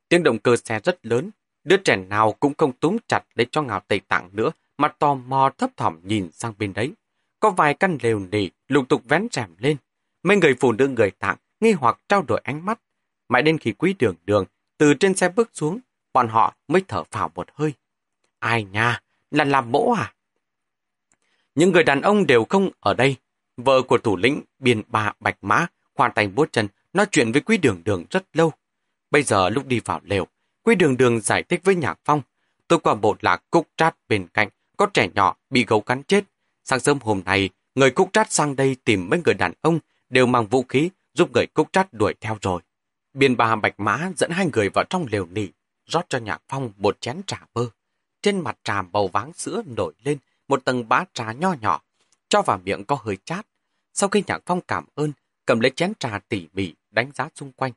Speaker 1: Tiếng động cơ xe rất lớn, đứa trẻ nào cũng không túm chặt lấy cho ngào Tây Tạng nữa, mà tò mò thấp thỏm nhìn sang bên đấy. Có vài căn lều nỉ lục tục vén rèm lên. Mấy người phụ nữ người tạng nghi hoặc trao đổi ánh mắt. Mãi đến khi quý đường đường từ trên xe bước xuống, bọn họ mới thở phào một hơi. Ai nha, là làm mỗ à? Những người đàn ông đều không ở đây. Vợ của thủ lĩnh biên bà Bạch Mã khoan tay bốt chân nói chuyện với quý đường đường rất lâu. Bây giờ lúc đi vào lều, quý đường đường giải thích với Nhạc Phong. Tôi qua bộ lạc cúc trát bên cạnh, có trẻ nhỏ bị gấu cắn chết. Sáng sớm hôm nay, người cúc trát sang đây tìm mấy người đàn ông đều mang vũ khí giúp người cúc trát đuổi theo rồi. Biên bà Bạch Mã dẫn hai người vào trong lều nỉ, rót cho Nhạc Phong một chén trà bơ. Trên mặt trà màu váng sữa nổi lên một tầng bá trà nho nhỏ, cho vào miệng có hơi chát. Sau khi Nhạc Phong cảm ơn, cầm lấy chén trà tỉ mỉ đánh giá xung quanh.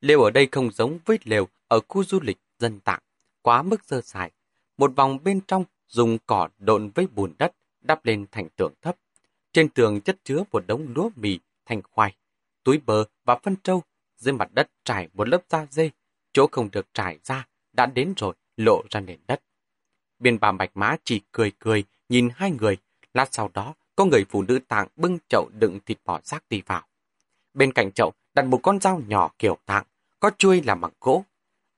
Speaker 1: Lều ở đây không giống với lều ở khu du lịch dân tạng, quá mức sơ sài. Một vòng bên trong dùng cỏ độn với bùn đất đắp lên thành tường thấp. Trên tường chất chứa một đống lúa mì, thành khoai, túi bơ và phân trâu. Dưới mặt đất trải một lớp da dê, chỗ không được trải ra đã đến rồi lộ ra nền đất. Biên bà Bạch Mã chỉ cười cười nhìn hai người. Lát sau đó, có người phụ nữ tạng bưng chậu đựng thịt bò rác đi vào. Bên cạnh chậu đặt một con dao nhỏ kiểu tạng, có chuôi làm bằng gỗ.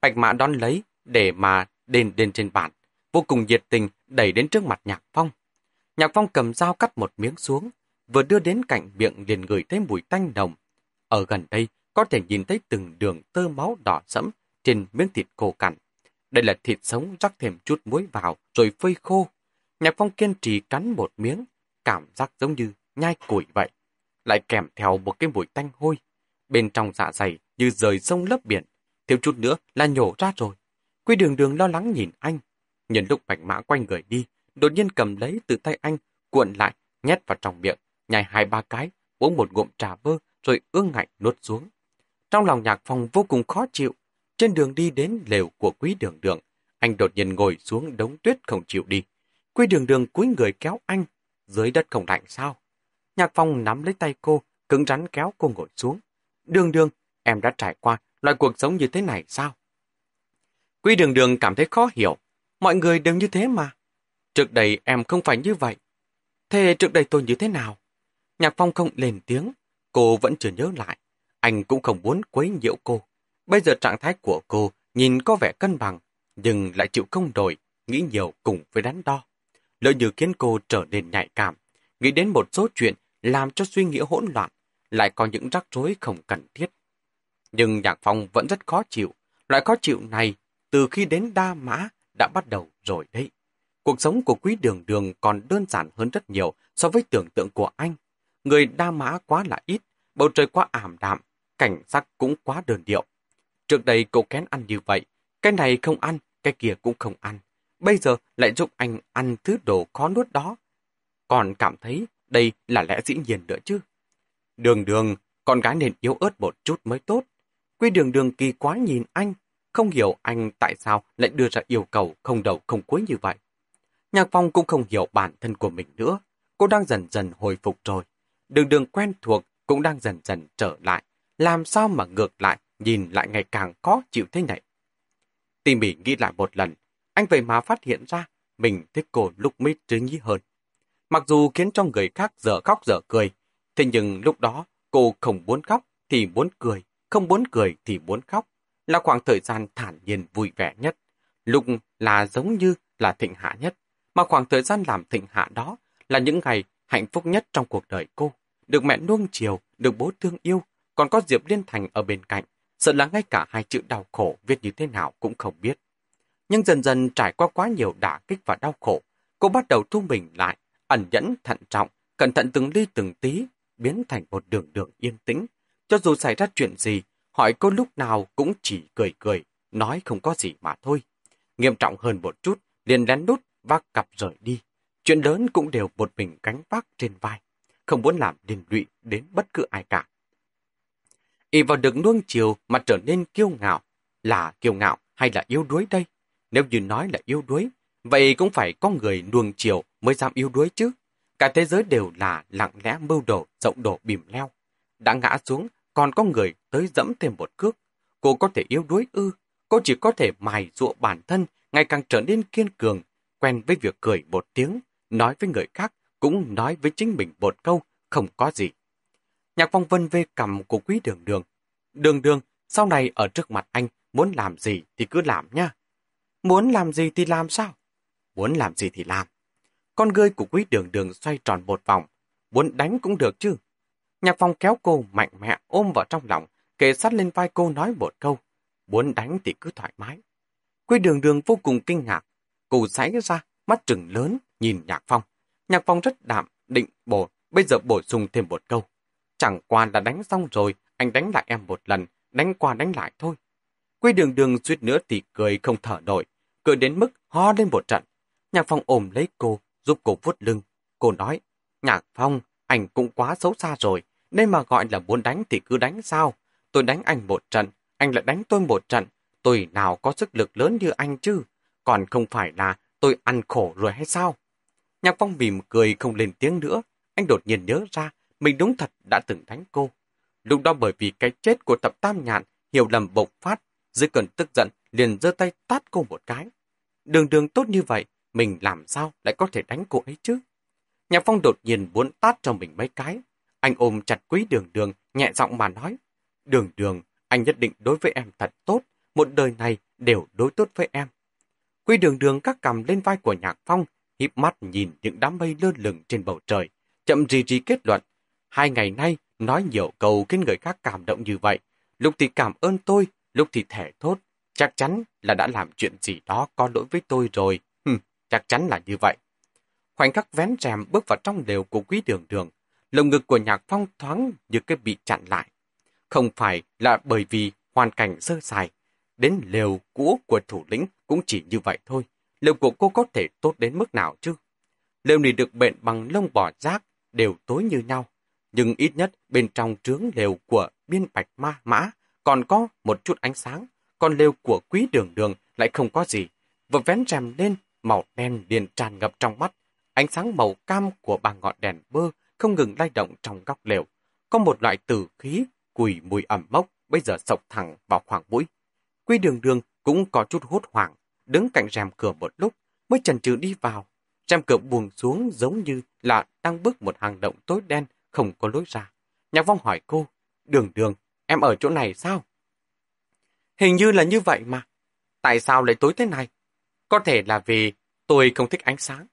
Speaker 1: Bạch Mã đón lấy để mà đền đền trên bàn, vô cùng nhiệt tình đẩy đến trước mặt Nhạc Phong. Nhạc Phong cầm dao cắt một miếng xuống, vừa đưa đến cạnh miệng liền gửi thấy mùi tanh đồng. Ở gần đây, có thể nhìn thấy từng đường tơ máu đỏ sẫm trên miếng thịt khô cằn. Đây là thịt sống rắc thêm chút muối vào rồi phơi khô. Nhạc Phong kiên trì cắn một miếng, cảm giác giống như nhai củi vậy. Lại kèm theo một cái mùi tanh hôi. Bên trong dạ dày như rời sông lớp biển. Thiếu chút nữa là nhổ ra rồi. Quy đường đường lo lắng nhìn anh. Nhân lúc bạch mã quanh người đi, đột nhiên cầm lấy từ tay anh, cuộn lại, nhét vào trong miệng, nhai hai ba cái, uống một ngụm trà bơ, rồi ương ngạnh nuốt xuống. Trong lòng nhạc phong vô cùng khó chịu, trên đường đi đến lều của quý đường đường, anh đột nhiên ngồi xuống đống tuyết không chịu đi. Quý đường đường cúi người kéo anh, dưới đất không lạnh sao? Nhạc phong nắm lấy tay cô, cứng rắn kéo cô ngồi xuống. Đường đường, em đã trải qua loại cuộc sống như thế này sao? Quý đường đường cảm thấy khó hiểu. Mọi người đều như thế mà. Trước đây em không phải như vậy. Thế trước đây tôi như thế nào? Nhạc phong không lên tiếng. Cô vẫn chưa nhớ lại. Anh cũng không muốn quấy nhiễu cô. Bây giờ trạng thái của cô nhìn có vẻ cân bằng, nhưng lại chịu không đổi, nghĩ nhiều cùng với đắn đo. Lỡ như khiến cô trở nên nhạy cảm, nghĩ đến một số chuyện làm cho suy nghĩ hỗn loạn, lại có những rắc rối không cần thiết. Nhưng Nhạc Phong vẫn rất khó chịu. Loại khó chịu này, từ khi đến Đa Mã, đã bắt đầu rồi đấy. Cuộc sống của quý đường đường còn đơn giản hơn rất nhiều so với tưởng tượng của anh. Người Đa Mã quá là ít, bầu trời quá ảm đạm, cảnh sắc cũng quá đơn điệu. Trước đây cậu kén ăn như vậy, cái này không ăn, cái kia cũng không ăn. Bây giờ lại giúp anh ăn thứ đồ khó nuốt đó. Còn cảm thấy đây là lẽ dĩ nhiên nữa chứ. Đường đường, con gái nên yếu ớt một chút mới tốt. Quy đường đường kỳ quá nhìn anh, không hiểu anh tại sao lại đưa ra yêu cầu không đầu không cuối như vậy. Nhạc Phong cũng không hiểu bản thân của mình nữa. Cô đang dần dần hồi phục rồi. Đường đường quen thuộc cũng đang dần dần trở lại. Làm sao mà ngược lại nhìn lại ngày càng khó chịu thế này. Tỉ mỉ nghĩ lại một lần, anh vậy mà phát hiện ra mình thích cô lúc mới trứ nhí hơn. Mặc dù khiến cho người khác dở khóc dở cười, thế nhưng lúc đó cô không muốn khóc thì muốn cười, không muốn cười thì muốn khóc, là khoảng thời gian thản nhiên vui vẻ nhất. Lúc là giống như là thịnh hạ nhất, mà khoảng thời gian làm thịnh hạ đó là những ngày hạnh phúc nhất trong cuộc đời cô. Được mẹ nuông chiều, được bố thương yêu, còn có Diệp Liên Thành ở bên cạnh, sợ là ngay cả hai chữ đau khổ viết như thế nào cũng không biết. Nhưng dần dần trải qua quá nhiều đả kích và đau khổ, cô bắt đầu thu mình lại, ẩn nhẫn, thận trọng, cẩn thận từng ly từng tí, biến thành một đường đường yên tĩnh. Cho dù xảy ra chuyện gì, hỏi cô lúc nào cũng chỉ cười cười, nói không có gì mà thôi. Nghiêm trọng hơn một chút, liền lén nút vác cặp rời đi. Chuyện lớn cũng đều một mình gánh vác trên vai, không muốn làm liên lụy đến bất cứ ai cả. Y vào được nuông chiều mà trở nên kiêu ngạo, là kiêu ngạo hay là yếu đuối đây? Nếu như nói là yếu đuối, vậy cũng phải có người nuông chiều mới dám yếu đuối chứ. Cả thế giới đều là lặng lẽ mưu đồ, rộng đổ bìm leo. Đã ngã xuống, còn có người tới dẫm thêm một cước. Cô có thể yếu đuối ư, cô chỉ có thể mài dụa bản thân, ngày càng trở nên kiên cường, quen với việc cười một tiếng, nói với người khác, cũng nói với chính mình một câu, không có gì. Nhạc phong vân về cầm của quý đường đường. Đường đường, sau này ở trước mặt anh, muốn làm gì thì cứ làm nha. Muốn làm gì thì làm sao? Muốn làm gì thì làm. Con ngươi của quý đường đường xoay tròn một vòng. Muốn đánh cũng được chứ. Nhạc phong kéo cô mạnh mẽ ôm vào trong lòng, kề sát lên vai cô nói một câu. Muốn đánh thì cứ thoải mái. Quy đường đường vô cùng kinh ngạc. Cô sái ra, mắt trừng lớn, nhìn nhạc phong. Nhạc phong rất đạm, định bổ, bây giờ bổ sung thêm một câu. Chẳng qua là đánh xong rồi, anh đánh lại em một lần, đánh qua đánh lại thôi. Quy đường đường suýt nữa thì cười không thở nổi, cười đến mức ho lên một trận. Nhạc Phong ôm lấy cô, giúp cô vuốt lưng. Cô nói, Nhạc Phong, anh cũng quá xấu xa rồi, nên mà gọi là muốn đánh thì cứ đánh sao. Tôi đánh anh một trận, anh lại đánh tôi một trận. Tôi nào có sức lực lớn như anh chứ, còn không phải là tôi ăn khổ rồi hay sao? Nhạc Phong mỉm cười không lên tiếng nữa. Anh đột nhiên nhớ ra, mình đúng thật đã từng đánh cô. Lúc đó bởi vì cái chết của tập tam nhạn, hiểu lầm bộc phát, dưới cơn tức giận, liền giơ tay tát cô một cái. Đường đường tốt như vậy, mình làm sao lại có thể đánh cô ấy chứ? Nhạc Phong đột nhiên muốn tát cho mình mấy cái. Anh ôm chặt quý đường đường, nhẹ giọng mà nói. Đường đường, anh nhất định đối với em thật tốt, một đời này đều đối tốt với em. Quý đường đường các cầm lên vai của Nhạc Phong, híp mắt nhìn những đám mây lơ lửng trên bầu trời, chậm rì rì kết luận. Hai ngày nay, nói nhiều câu khiến người khác cảm động như vậy. Lúc thì cảm ơn tôi, lúc thì thẻ thốt. Chắc chắn là đã làm chuyện gì đó có lỗi với tôi rồi. Hừm, chắc chắn là như vậy. Khoảnh khắc vén rèm bước vào trong lều của quý đường đường. Lồng ngực của nhạc phong thoáng như cái bị chặn lại. Không phải là bởi vì hoàn cảnh sơ sài. Đến lều cũ của thủ lĩnh cũng chỉ như vậy thôi. Lều của cô có thể tốt đến mức nào chứ? Lều này được bện bằng lông bò rác, đều tối như nhau. Nhưng ít nhất bên trong trướng lều của biên bạch ma mã còn có một chút ánh sáng, còn lều của quý đường đường lại không có gì. Vừa vén rèm lên, màu đen liền tràn ngập trong mắt. Ánh sáng màu cam của ba ngọn đèn bơ không ngừng lay động trong góc lều. Có một loại tử khí, quỷ mùi ẩm mốc, bây giờ sộc thẳng vào khoảng mũi. Quy đường đường cũng có chút hốt hoảng, đứng cạnh rèm cửa một lúc, mới chần chừ đi vào. Rèm cửa buông xuống giống như là đang bước một hàng động tối đen, không có lối ra. Nhạc vong hỏi cô, đường đường, em ở chỗ này sao? Hình như là như vậy mà. Tại sao lại tối thế này? Có thể là vì tôi không thích ánh sáng.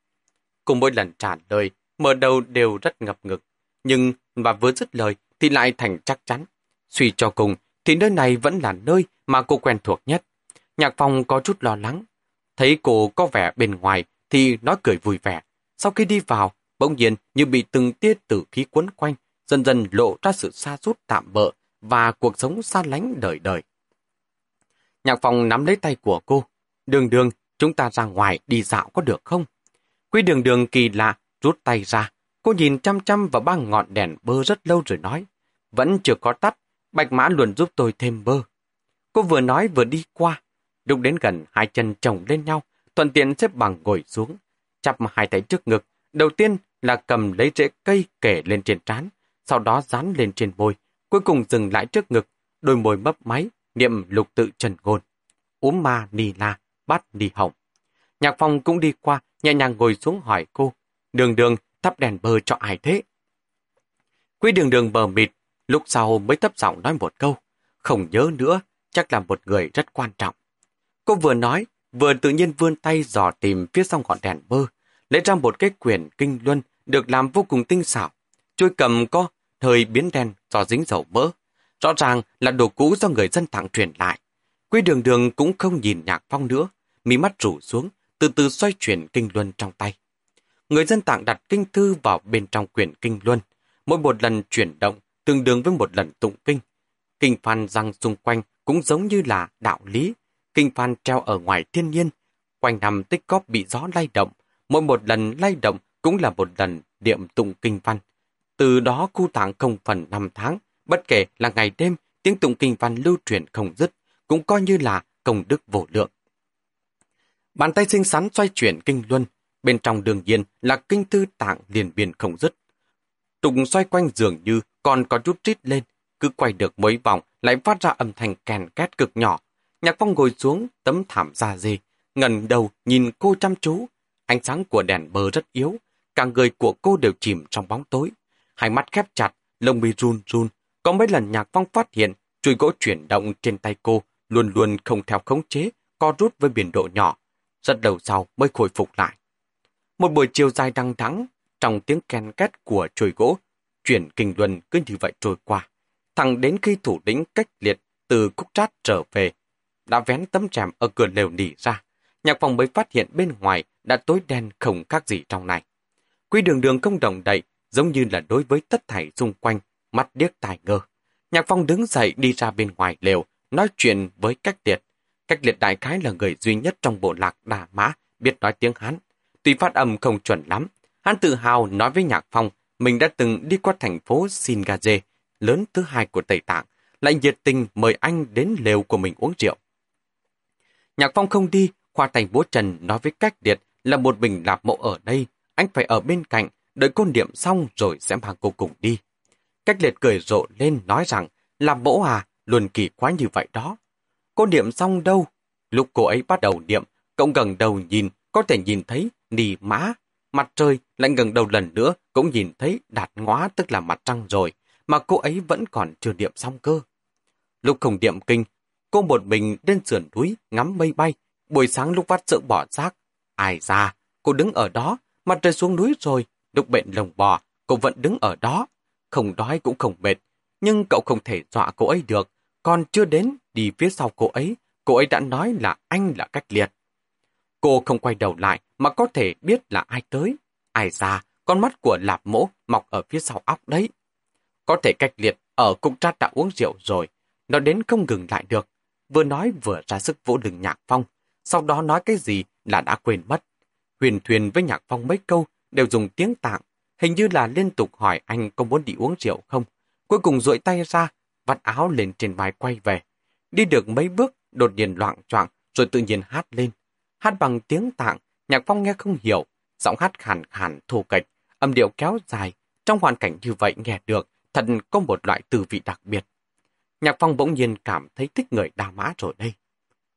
Speaker 1: Cùng mỗi lần trả lời, mở đầu đều rất ngập ngực. Nhưng mà vừa dứt lời thì lại thành chắc chắn. Suy cho cùng thì nơi này vẫn là nơi mà cô quen thuộc nhất. Nhạc phòng có chút lo lắng. Thấy cô có vẻ bên ngoài thì nói cười vui vẻ. Sau khi đi vào, bỗng nhiên như bị từng tia tử khí quấn quanh, dần dần lộ ra sự xa rút tạm bợ và cuộc sống xa lánh đời đời. Nhạc phòng nắm lấy tay của cô. Đường đường, chúng ta ra ngoài đi dạo có được không? Quý đường đường kỳ lạ, rút tay ra. Cô nhìn chăm chăm vào ba ngọn đèn bơ rất lâu rồi nói. Vẫn chưa có tắt, bạch mã luôn giúp tôi thêm bơ. Cô vừa nói vừa đi qua. Lúc đến gần hai chân chồng lên nhau, thuận tiện xếp bằng ngồi xuống. Chắp hai tay trước ngực. Đầu tiên là cầm lấy rễ cây kể lên trên trán, sau đó dán lên trên môi, cuối cùng dừng lại trước ngực, đôi môi mấp máy, niệm lục tự trần ngôn. Úm ma ni la, bát ni hồng. Nhạc phong cũng đi qua, nhẹ nhàng ngồi xuống hỏi cô, đường đường thắp đèn bơ cho ai thế? Quý đường đường bờ mịt, lúc sau mới thấp giọng nói một câu, không nhớ nữa, chắc là một người rất quan trọng. Cô vừa nói, vừa tự nhiên vươn tay dò tìm phía sau ngọn đèn bơ, lấy ra một cái quyển kinh luân được làm vô cùng tinh xảo. Chuôi cầm có thời biến đen do dính dầu mỡ. Rõ ràng là đồ cũ do người dân tặng truyền lại. Quy đường đường cũng không nhìn nhạc phong nữa, mí mắt rủ xuống, từ từ xoay chuyển kinh luân trong tay. Người dân tạng đặt kinh thư vào bên trong quyển kinh luân. mỗi một lần chuyển động tương đương với một lần tụng kinh. Kinh phan răng xung quanh cũng giống như là đạo lý. Kinh phan treo ở ngoài thiên nhiên, quanh năm tích góp bị gió lay động. Mỗi một lần lay động cũng là một lần niệm tụng kinh văn. Từ đó khu tạng không phần năm tháng, bất kể là ngày đêm, tiếng tụng kinh văn lưu truyền không dứt, cũng coi như là công đức vô lượng. Bàn tay xinh xắn xoay chuyển kinh luân, bên trong đường nhiên là kinh thư tạng liền biên không dứt. Tụng xoay quanh dường như còn có chút rít lên, cứ quay được mấy vòng lại phát ra âm thanh kèn két cực nhỏ. Nhạc phong ngồi xuống tấm thảm da dê, ngần đầu nhìn cô chăm chú. Ánh sáng của đèn bờ rất yếu, cả người của cô đều chìm trong bóng tối. Hai mắt khép chặt, lông mi run run. Có mấy lần nhạc phong phát hiện, chuôi gỗ chuyển động trên tay cô luôn luôn không theo khống chế, co rút với biên độ nhỏ. Rất lâu sau mới khôi phục lại. Một buổi chiều dài đăng thắng trong tiếng ken két của chuôi gỗ, chuyển kinh luân cứ như vậy trôi qua. Thẳng đến khi thủ lĩnh cách liệt từ cúc trát trở về, đã vén tấm tràm ở cửa lều nỉ ra. Nhạc phòng mới phát hiện bên ngoài đã tối đen không khác gì trong này. Quy đường đường không đồng đậy, giống như là đối với tất thảy xung quanh, mắt điếc tài ngơ. Nhạc phong đứng dậy đi ra bên ngoài lều, nói chuyện với cách liệt. Cách liệt đại khái là người duy nhất trong bộ lạc Đà Mã biết nói tiếng Hán. Tuy phát âm không chuẩn lắm, hắn tự hào nói với Nhạc Phong mình đã từng đi qua thành phố Singaze, lớn thứ hai của Tây Tạng, lại nhiệt tình mời anh đến lều của mình uống rượu. Nhạc Phong không đi, khoa thành bố Trần nói với cách liệt là một mình lạp mộ ở đây, anh phải ở bên cạnh, đợi côn điểm xong rồi sẽ mang cô cùng đi. Cách liệt cười rộ lên nói rằng, làm mẫu à, luôn kỳ quá như vậy đó. Cô niệm xong đâu? Lúc cô ấy bắt đầu niệm, cậu gần đầu nhìn, có thể nhìn thấy nì mã. Mặt trời lại gần đầu lần nữa, cũng nhìn thấy đạt ngóa tức là mặt trăng rồi, mà cô ấy vẫn còn chưa niệm xong cơ. Lúc không niệm kinh, cô một mình lên sườn núi ngắm mây bay, buổi sáng lúc vắt sợ bỏ xác Ai ra, cô đứng ở đó, mặt trời xuống núi rồi, lúc bệnh lồng bò, cô vẫn đứng ở đó. Không đói cũng không mệt, nhưng cậu không thể dọa cô ấy được, còn chưa đến đi phía sau cô ấy, cô ấy đã nói là anh là cách liệt. Cô không quay đầu lại mà có thể biết là ai tới. Ai ra, con mắt của lạp mỗ mọc ở phía sau óc đấy. Có thể cách liệt ở cục trát đã uống rượu rồi, nó đến không ngừng lại được. Vừa nói vừa ra sức vỗ lưng nhạc phong, sau đó nói cái gì là đã quên mất. Huyền thuyền với nhạc phong mấy câu đều dùng tiếng tạng, hình như là liên tục hỏi anh có muốn đi uống rượu không. Cuối cùng duỗi tay ra, vắt áo lên trên vai quay về. Đi được mấy bước, đột nhiên loạn choạng rồi tự nhiên hát lên. Hát bằng tiếng tạng, nhạc phong nghe không hiểu, giọng hát khàn khàn thô kệch, âm điệu kéo dài. Trong hoàn cảnh như vậy nghe được, thật có một loại từ vị đặc biệt. Nhạc phong bỗng nhiên cảm thấy thích người đa mã rồi đây.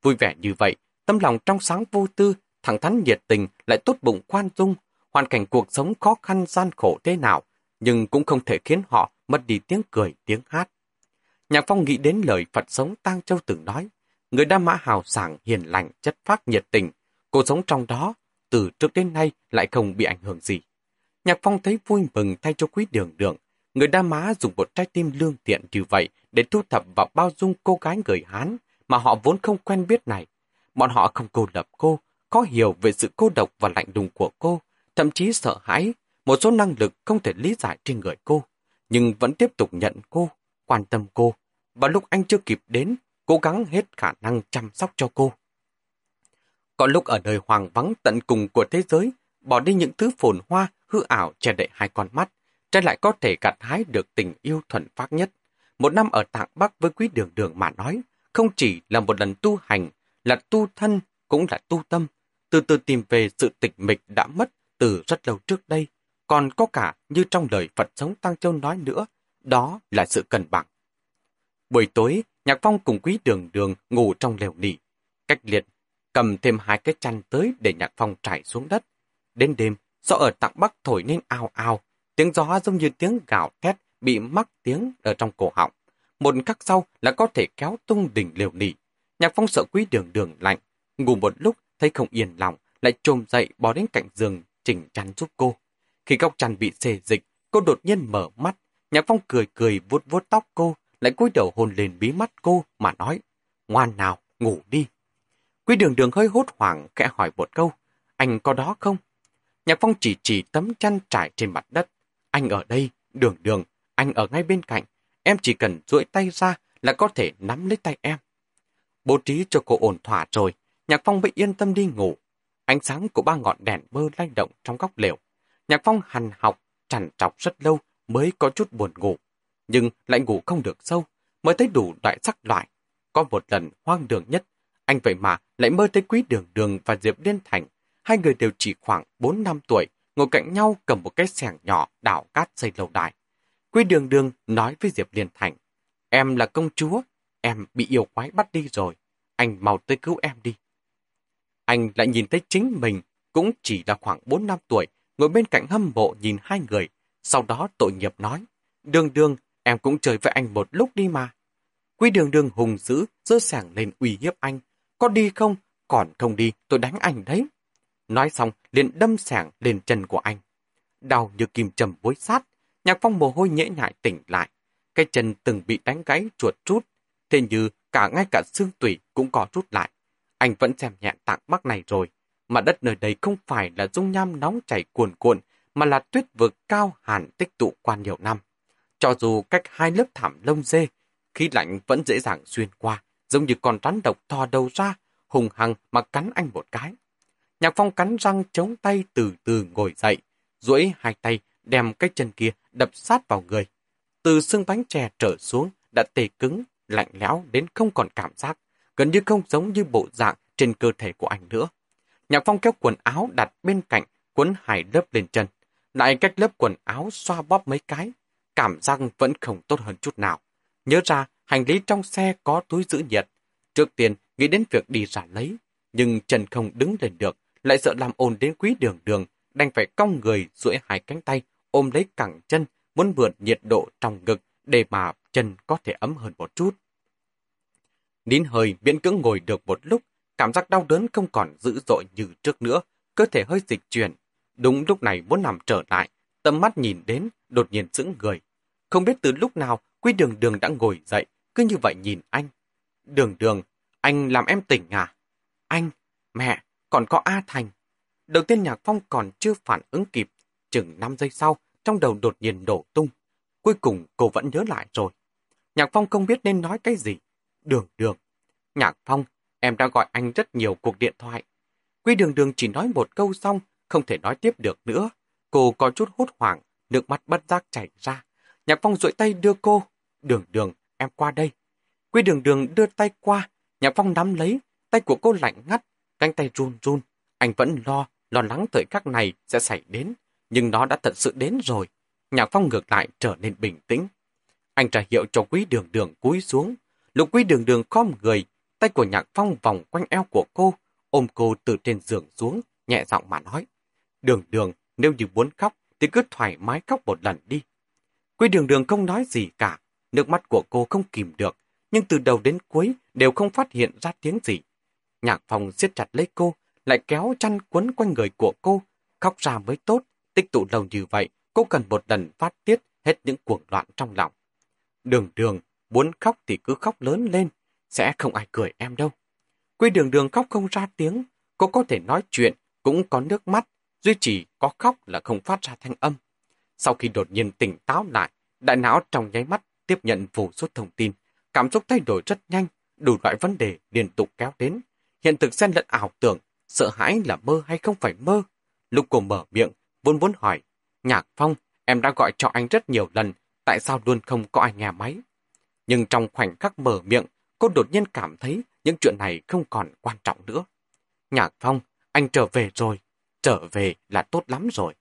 Speaker 1: Vui vẻ như vậy, tâm lòng trong sáng vô tư, thẳng thắn nhiệt tình, lại tốt bụng khoan dung, hoàn cảnh cuộc sống khó khăn gian khổ thế nào, nhưng cũng không thể khiến họ mất đi tiếng cười, tiếng hát. Nhạc Phong nghĩ đến lời Phật sống tăng Châu từng nói, người Đa Mã hào sảng, hiền lành, chất phác nhiệt tình, cuộc sống trong đó, từ trước đến nay lại không bị ảnh hưởng gì. Nhạc Phong thấy vui mừng thay cho quý đường đường, người Đa Mã dùng một trái tim lương thiện như vậy để thu thập và bao dung cô gái người Hán mà họ vốn không quen biết này. Bọn họ không cô lập cô, khó hiểu về sự cô độc và lạnh lùng của cô, thậm chí sợ hãi, một số năng lực không thể lý giải trên người cô, nhưng vẫn tiếp tục nhận cô, quan tâm cô, và lúc anh chưa kịp đến, cố gắng hết khả năng chăm sóc cho cô. Có lúc ở đời hoàng vắng tận cùng của thế giới, bỏ đi những thứ phồn hoa, hư ảo che đậy hai con mắt, trái lại có thể gặt hái được tình yêu thuần phát nhất. Một năm ở Tạng Bắc với quý đường đường mà nói, không chỉ là một lần tu hành, là tu thân, cũng là tu tâm, từ từ tìm về sự tịch mịch đã mất từ rất lâu trước đây, còn có cả như trong lời Phật sống Tăng Châu nói nữa, đó là sự cân bằng. Buổi tối, Nhạc Phong cùng quý đường đường ngủ trong lều nỉ. Cách liệt, cầm thêm hai cái chăn tới để Nhạc Phong trải xuống đất. Đến đêm, gió ở tạng bắc thổi nên ao ao, tiếng gió giống như tiếng gạo thét bị mắc tiếng ở trong cổ họng. Một khắc sau là có thể kéo tung đỉnh lều nỉ. Nhạc Phong sợ quý đường đường lạnh, ngủ một lúc thấy không yên lòng, lại trồm dậy bò đến cạnh giường chỉnh chăn giúp cô. Khi góc chăn bị xê dịch, cô đột nhiên mở mắt. Nhạc Phong cười cười vuốt vuốt tóc cô, lại cúi đầu hôn lên bí mắt cô mà nói, ngoan nào, ngủ đi. Quý đường đường hơi hốt hoảng khẽ hỏi một câu, anh có đó không? Nhạc Phong chỉ chỉ tấm chăn trải trên mặt đất. Anh ở đây, Đường đường, anh ở ngay bên cạnh, em chỉ cần duỗi tay ra là có thể nắm lấy tay em. Bố trí cho cô ổn thỏa rồi, Nhạc Phong bị yên tâm đi ngủ. Ánh sáng của ba ngọn đèn bơ lay động trong góc lều. Nhạc Phong hằn học, trằn trọc rất lâu mới có chút buồn ngủ. Nhưng lại ngủ không được sâu, mới thấy đủ loại sắc loại. Có một lần hoang đường nhất, anh vậy mà lại mơ thấy quý đường đường và Diệp Liên Thành. Hai người đều chỉ khoảng 4 năm tuổi, ngồi cạnh nhau cầm một cái xẻng nhỏ đảo cát xây lâu đài. Quý đường đường nói với Diệp Liên Thành, em là công chúa, em bị yêu quái bắt đi rồi, anh mau tới cứu em đi. Anh lại nhìn thấy chính mình, cũng chỉ là khoảng 4 năm tuổi, ngồi bên cạnh hâm mộ nhìn hai người, sau đó tội nghiệp nói, đường đường, em cũng chơi với anh một lúc đi mà. Quý đường đường hùng dữ, dơ sảng lên uy hiếp anh, có đi không? Còn không đi, tôi đánh anh đấy. Nói xong, liền đâm sảng lên chân của anh. Đau như kim châm bối sát, nhạc phong mồ hôi nhễ nhại tỉnh lại. Cái chân từng bị đánh gáy chuột rút, thế như cả ngay cả xương tủy cũng có rút lại. Anh vẫn xem nhẹ tạng bắc này rồi, mà đất nơi đây không phải là dung nham nóng chảy cuồn cuộn, mà là tuyết vực cao hàn tích tụ qua nhiều năm. Cho dù cách hai lớp thảm lông dê, khí lạnh vẫn dễ dàng xuyên qua, giống như con rắn độc thò đầu ra, hùng hăng mà cắn anh một cái. Nhạc Phong cắn răng chống tay từ từ ngồi dậy, duỗi hai tay đem cái chân kia đập sát vào người. Từ xương bánh chè trở xuống đã tê cứng, lạnh lẽo đến không còn cảm giác, gần như không giống như bộ dạng trên cơ thể của anh nữa. Nhạc Phong kéo quần áo đặt bên cạnh, quấn hai lớp lên chân. Lại cách lớp quần áo xoa bóp mấy cái. Cảm giác vẫn không tốt hơn chút nào. Nhớ ra, hành lý trong xe có túi giữ nhiệt. Trước tiên, nghĩ đến việc đi ra lấy. Nhưng trần không đứng lên được, lại sợ làm ồn đến quý đường đường, đành phải cong người duỗi hai cánh tay, ôm lấy cẳng chân, muốn vượt nhiệt độ trong ngực để mà chân có thể ấm hơn một chút. Nín hơi miễn cưỡng ngồi được một lúc, cảm giác đau đớn không còn dữ dội như trước nữa, cơ thể hơi dịch chuyển. Đúng lúc này muốn nằm trở lại, tầm mắt nhìn đến, đột nhiên sững người. Không biết từ lúc nào, Quy Đường Đường đã ngồi dậy, cứ như vậy nhìn anh. Đường Đường, anh làm em tỉnh à? Anh, mẹ, còn có A Thành. Đầu tiên Nhạc Phong còn chưa phản ứng kịp, chừng 5 giây sau, trong đầu đột nhiên nổ tung. Cuối cùng cô vẫn nhớ lại rồi. Nhạc Phong không biết nên nói cái gì. Đường đường. Nhạc Phong, em đã gọi anh rất nhiều cuộc điện thoại. Quy đường đường chỉ nói một câu xong, không thể nói tiếp được nữa. Cô có chút hốt hoảng, nước mắt bất giác chảy ra. Nhạc Phong duỗi tay đưa cô. Đường đường, em qua đây. Quy đường đường đưa tay qua, Nhạc Phong nắm lấy, tay của cô lạnh ngắt, cánh tay run run. Anh vẫn lo, lo lắng thời khắc này sẽ xảy đến, nhưng nó đã thật sự đến rồi. Nhạc Phong ngược lại trở nên bình tĩnh. Anh trả hiệu cho quý đường đường cúi xuống. Lục quý đường đường khom người, tay của Nhạc Phong vòng quanh eo của cô, ôm cô từ trên giường xuống, nhẹ giọng mà nói. Đường đường, nếu như muốn khóc, thì cứ thoải mái khóc một lần đi. Quý đường đường không nói gì cả, nước mắt của cô không kìm được, nhưng từ đầu đến cuối đều không phát hiện ra tiếng gì. Nhạc phòng siết chặt lấy cô, lại kéo chăn quấn quanh người của cô, khóc ra mới tốt, tích tụ lâu như vậy, cô cần một lần phát tiết hết những cuồng loạn trong lòng. Đường đường, muốn khóc thì cứ khóc lớn lên, sẽ không ai cười em đâu. Quy đường đường khóc không ra tiếng, cô có thể nói chuyện, cũng có nước mắt, duy chỉ có khóc là không phát ra thanh âm. Sau khi đột nhiên tỉnh táo lại, đại não trong nháy mắt tiếp nhận vô số thông tin, cảm xúc thay đổi rất nhanh, đủ loại vấn đề liên tục kéo đến. Hiện thực xen lẫn ảo tưởng, sợ hãi là mơ hay không phải mơ. Lúc cô mở miệng, vốn vốn hỏi, Nhạc Phong, em đã gọi cho anh rất nhiều lần, tại sao luôn không có ai nghe máy? Nhưng trong khoảnh khắc mở miệng, cô đột nhiên cảm thấy những chuyện này không còn quan trọng nữa. Nhạc Phong, anh trở về rồi, trở về là tốt lắm rồi.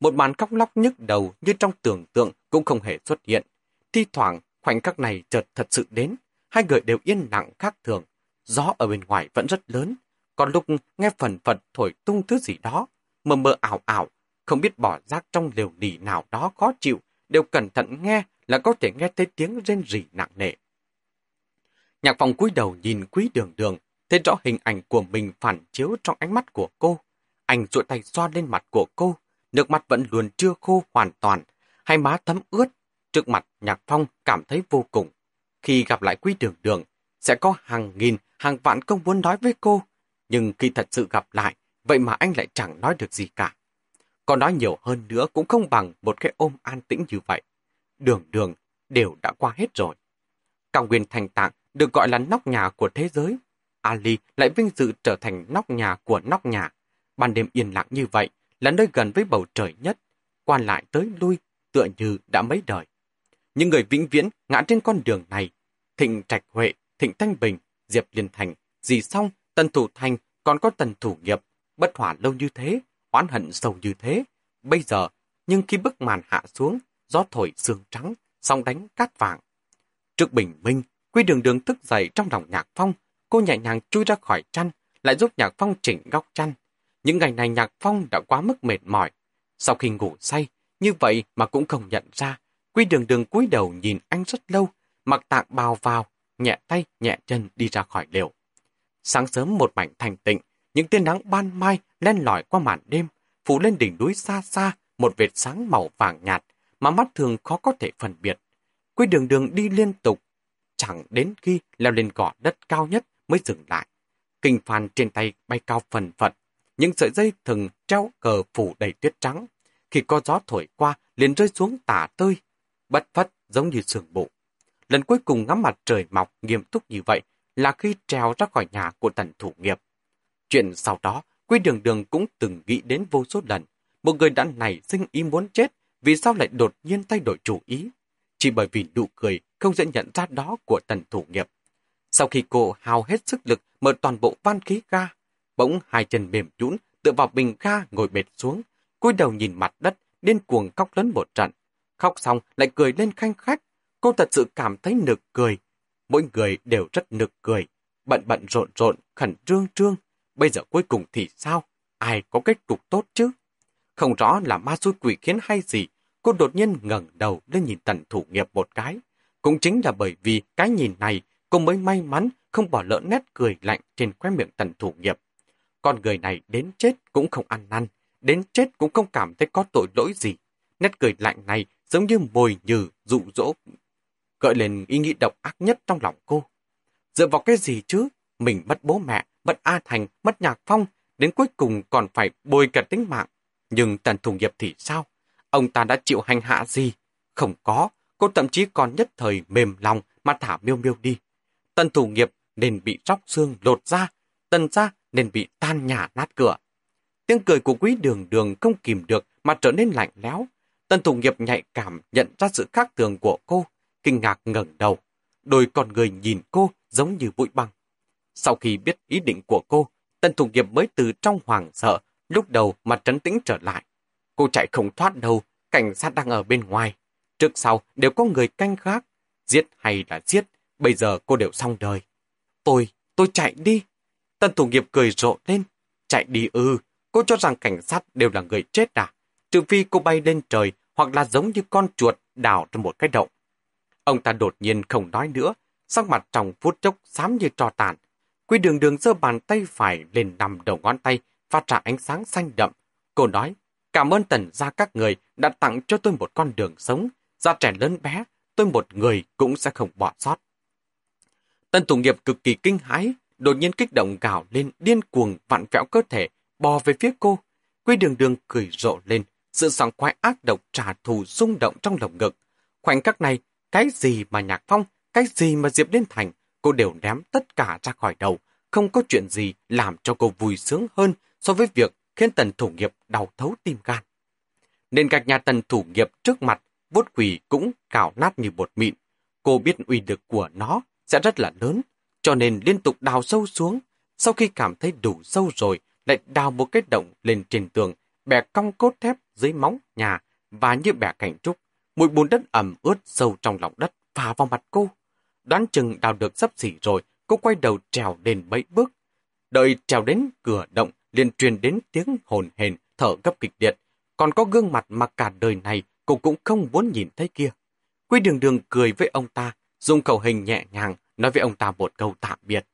Speaker 1: Một màn khóc lóc nhức đầu như trong tưởng tượng cũng không hề xuất hiện. Thi thoảng, khoảnh khắc này chợt thật sự đến, hai người đều yên lặng khác thường. Gió ở bên ngoài vẫn rất lớn, còn lúc nghe phần phật thổi tung thứ gì đó, mờ mờ ảo ảo, không biết bỏ rác trong liều nỉ nào đó khó chịu, đều cẩn thận nghe là có thể nghe thấy tiếng rên rỉ nặng nề. Nhạc phòng cúi đầu nhìn quý đường đường, thấy rõ hình ảnh của mình phản chiếu trong ánh mắt của cô. Anh duỗi tay xoa lên mặt của cô, nước mắt vẫn luôn chưa khô hoàn toàn, hai má thấm ướt. Trước mặt Nhạc Phong cảm thấy vô cùng. Khi gặp lại quý đường đường, sẽ có hàng nghìn, hàng vạn công muốn nói với cô. Nhưng khi thật sự gặp lại, vậy mà anh lại chẳng nói được gì cả. Còn nói nhiều hơn nữa cũng không bằng một cái ôm an tĩnh như vậy. Đường đường đều đã qua hết rồi. Cao nguyên thành tạng được gọi là nóc nhà của thế giới. Ali lại vinh dự trở thành nóc nhà của nóc nhà. Ban đêm yên lặng như vậy là nơi gần với bầu trời nhất. Quan lại tới lui tựa như đã mấy đời. Những người vĩnh viễn ngã trên con đường này. Thịnh Trạch Huệ, Thịnh Thanh Bình, Diệp Liên Thành, Dì Song, Tần Thủ Thành, còn có Tần Thủ Nghiệp. Bất hỏa lâu như thế, oán hận sâu như thế. Bây giờ, nhưng khi bức màn hạ xuống, gió thổi sương trắng, song đánh cát vàng. Trước bình minh, Quy đường đường thức dậy trong lòng nhạc phong, cô nhẹ nhàng chui ra khỏi chăn, lại giúp nhạc phong chỉnh góc chăn. Những ngày này nhạc phong đã quá mức mệt mỏi. Sau khi ngủ say, như vậy mà cũng không nhận ra, Quy đường đường cúi đầu nhìn anh rất lâu, mặc tạng bào vào, nhẹ tay nhẹ chân đi ra khỏi liều. Sáng sớm một mảnh thành tịnh, những tia nắng ban mai len lỏi qua màn đêm, phủ lên đỉnh núi xa xa một vệt sáng màu vàng nhạt mà mắt thường khó có thể phân biệt. Quy đường đường đi liên tục, chẳng đến khi leo lên gò đất cao nhất mới dừng lại. Kinh phan trên tay bay cao phần phật, những sợi dây thừng treo cờ phủ đầy tuyết trắng. Khi có gió thổi qua, liền rơi xuống tả tơi, bất phất giống như sườn bộ. Lần cuối cùng ngắm mặt trời mọc nghiêm túc như vậy là khi trèo ra khỏi nhà của tần thủ nghiệp. Chuyện sau đó, Quy Đường Đường cũng từng nghĩ đến vô số lần. Một người đã nảy sinh ý muốn chết, vì sao lại đột nhiên thay đổi chủ ý? Chỉ bởi vì nụ cười không dễ nhận ra đó của tần thủ nghiệp. Sau khi cô hao hết sức lực mở toàn bộ van khí ga, bỗng hai chân mềm nhũn tựa vào bình ga ngồi bệt xuống, cúi đầu nhìn mặt đất, điên cuồng khóc lớn một trận. Khóc xong lại cười lên khanh khách. Cô thật sự cảm thấy nực cười. Mỗi người đều rất nực cười. Bận bận rộn rộn, khẩn trương trương. Bây giờ cuối cùng thì sao? Ai có kết cục tốt chứ? Không rõ là ma xui quỷ khiến hay gì, cô đột nhiên ngẩng đầu lên nhìn tần thủ nghiệp một cái. Cũng chính là bởi vì cái nhìn này, cô mới may mắn không bỏ lỡ nét cười lạnh trên khóe miệng tần thủ nghiệp. Con người này đến chết cũng không ăn năn, đến chết cũng không cảm thấy có tội lỗi gì. Nét cười lạnh này giống như mồi nhừ, dụ dỗ, gợi lên ý nghĩ độc ác nhất trong lòng cô. Dựa vào cái gì chứ? Mình mất bố mẹ, mất A Thành, mất Nhạc Phong, đến cuối cùng còn phải bồi cả tính mạng. Nhưng tần thủ nghiệp thì sao? Ông ta đã chịu hành hạ gì? Không có, cô thậm chí còn nhất thời mềm lòng mà thả miêu miêu đi. Tần thủ nghiệp nên bị róc xương lột ra, tần ra nên bị tan nhà nát cửa. Tiếng cười của quý đường đường không kìm được mà trở nên lạnh lẽo. Tần thủ nghiệp nhạy cảm nhận ra sự khác thường của cô, kinh ngạc ngẩng đầu. Đôi con người nhìn cô giống như bụi băng. Sau khi biết ý định của cô, Tần thủ nghiệp mới từ trong hoàng sợ, lúc đầu mà trấn tĩnh trở lại. Cô chạy không thoát đâu, cảnh sát đang ở bên ngoài. Trước sau đều có người canh khác. Giết hay là giết, bây giờ cô đều xong đời. Tôi, tôi chạy đi. Tân thủ nghiệp cười rộ lên. Chạy đi ư, cô cho rằng cảnh sát đều là người chết à? Trừ phi cô bay lên trời hoặc là giống như con chuột đào trong một cái động. Ông ta đột nhiên không nói nữa, sắc mặt trong phút chốc xám như trò tàn. Quy đường đường giơ bàn tay phải lên nằm đầu ngón tay, phát ra ánh sáng xanh đậm. Cô nói, cảm ơn tần gia các người đã tặng cho tôi một con đường sống. Gia trẻ lớn bé, tôi một người cũng sẽ không bỏ sót. Tân thủ nghiệp cực kỳ kinh hãi, đột nhiên kích động gào lên điên cuồng vặn vẹo cơ thể, bò về phía cô. Quy đường đường cười rộ lên, sự sảng khoái ác độc trả thù rung động trong lồng ngực. Khoảnh khắc này, cái gì mà Nhạc Phong, cái gì mà Diệp Liên Thành, cô đều ném tất cả ra khỏi đầu. Không có chuyện gì làm cho cô vui sướng hơn so với việc khiến tần thủ nghiệp đau thấu tim gan. Nên gạch nhà tần thủ nghiệp trước mặt, vốt quỷ cũng cào nát như bột mịn. Cô biết uy lực của nó sẽ rất là lớn, cho nên liên tục đào sâu xuống. Sau khi cảm thấy đủ sâu rồi, lại đào một cái động lên trên tường, bẻ cong cốt thép dưới móng nhà và như bẻ cảnh trúc. Mùi bùn đất ẩm ướt sâu trong lòng đất phà vào mặt cô. Đoán chừng đào được sắp xỉ rồi, cô quay đầu trèo lên mấy bước. Đợi trèo đến cửa động, liền truyền đến tiếng hồn hền, thở gấp kịch liệt. Còn có gương mặt mà cả đời này cô cũng không muốn nhìn thấy kia. Quy đường đường cười với ông ta, dùng khẩu hình nhẹ nhàng nói với ông ta một câu tạm biệt.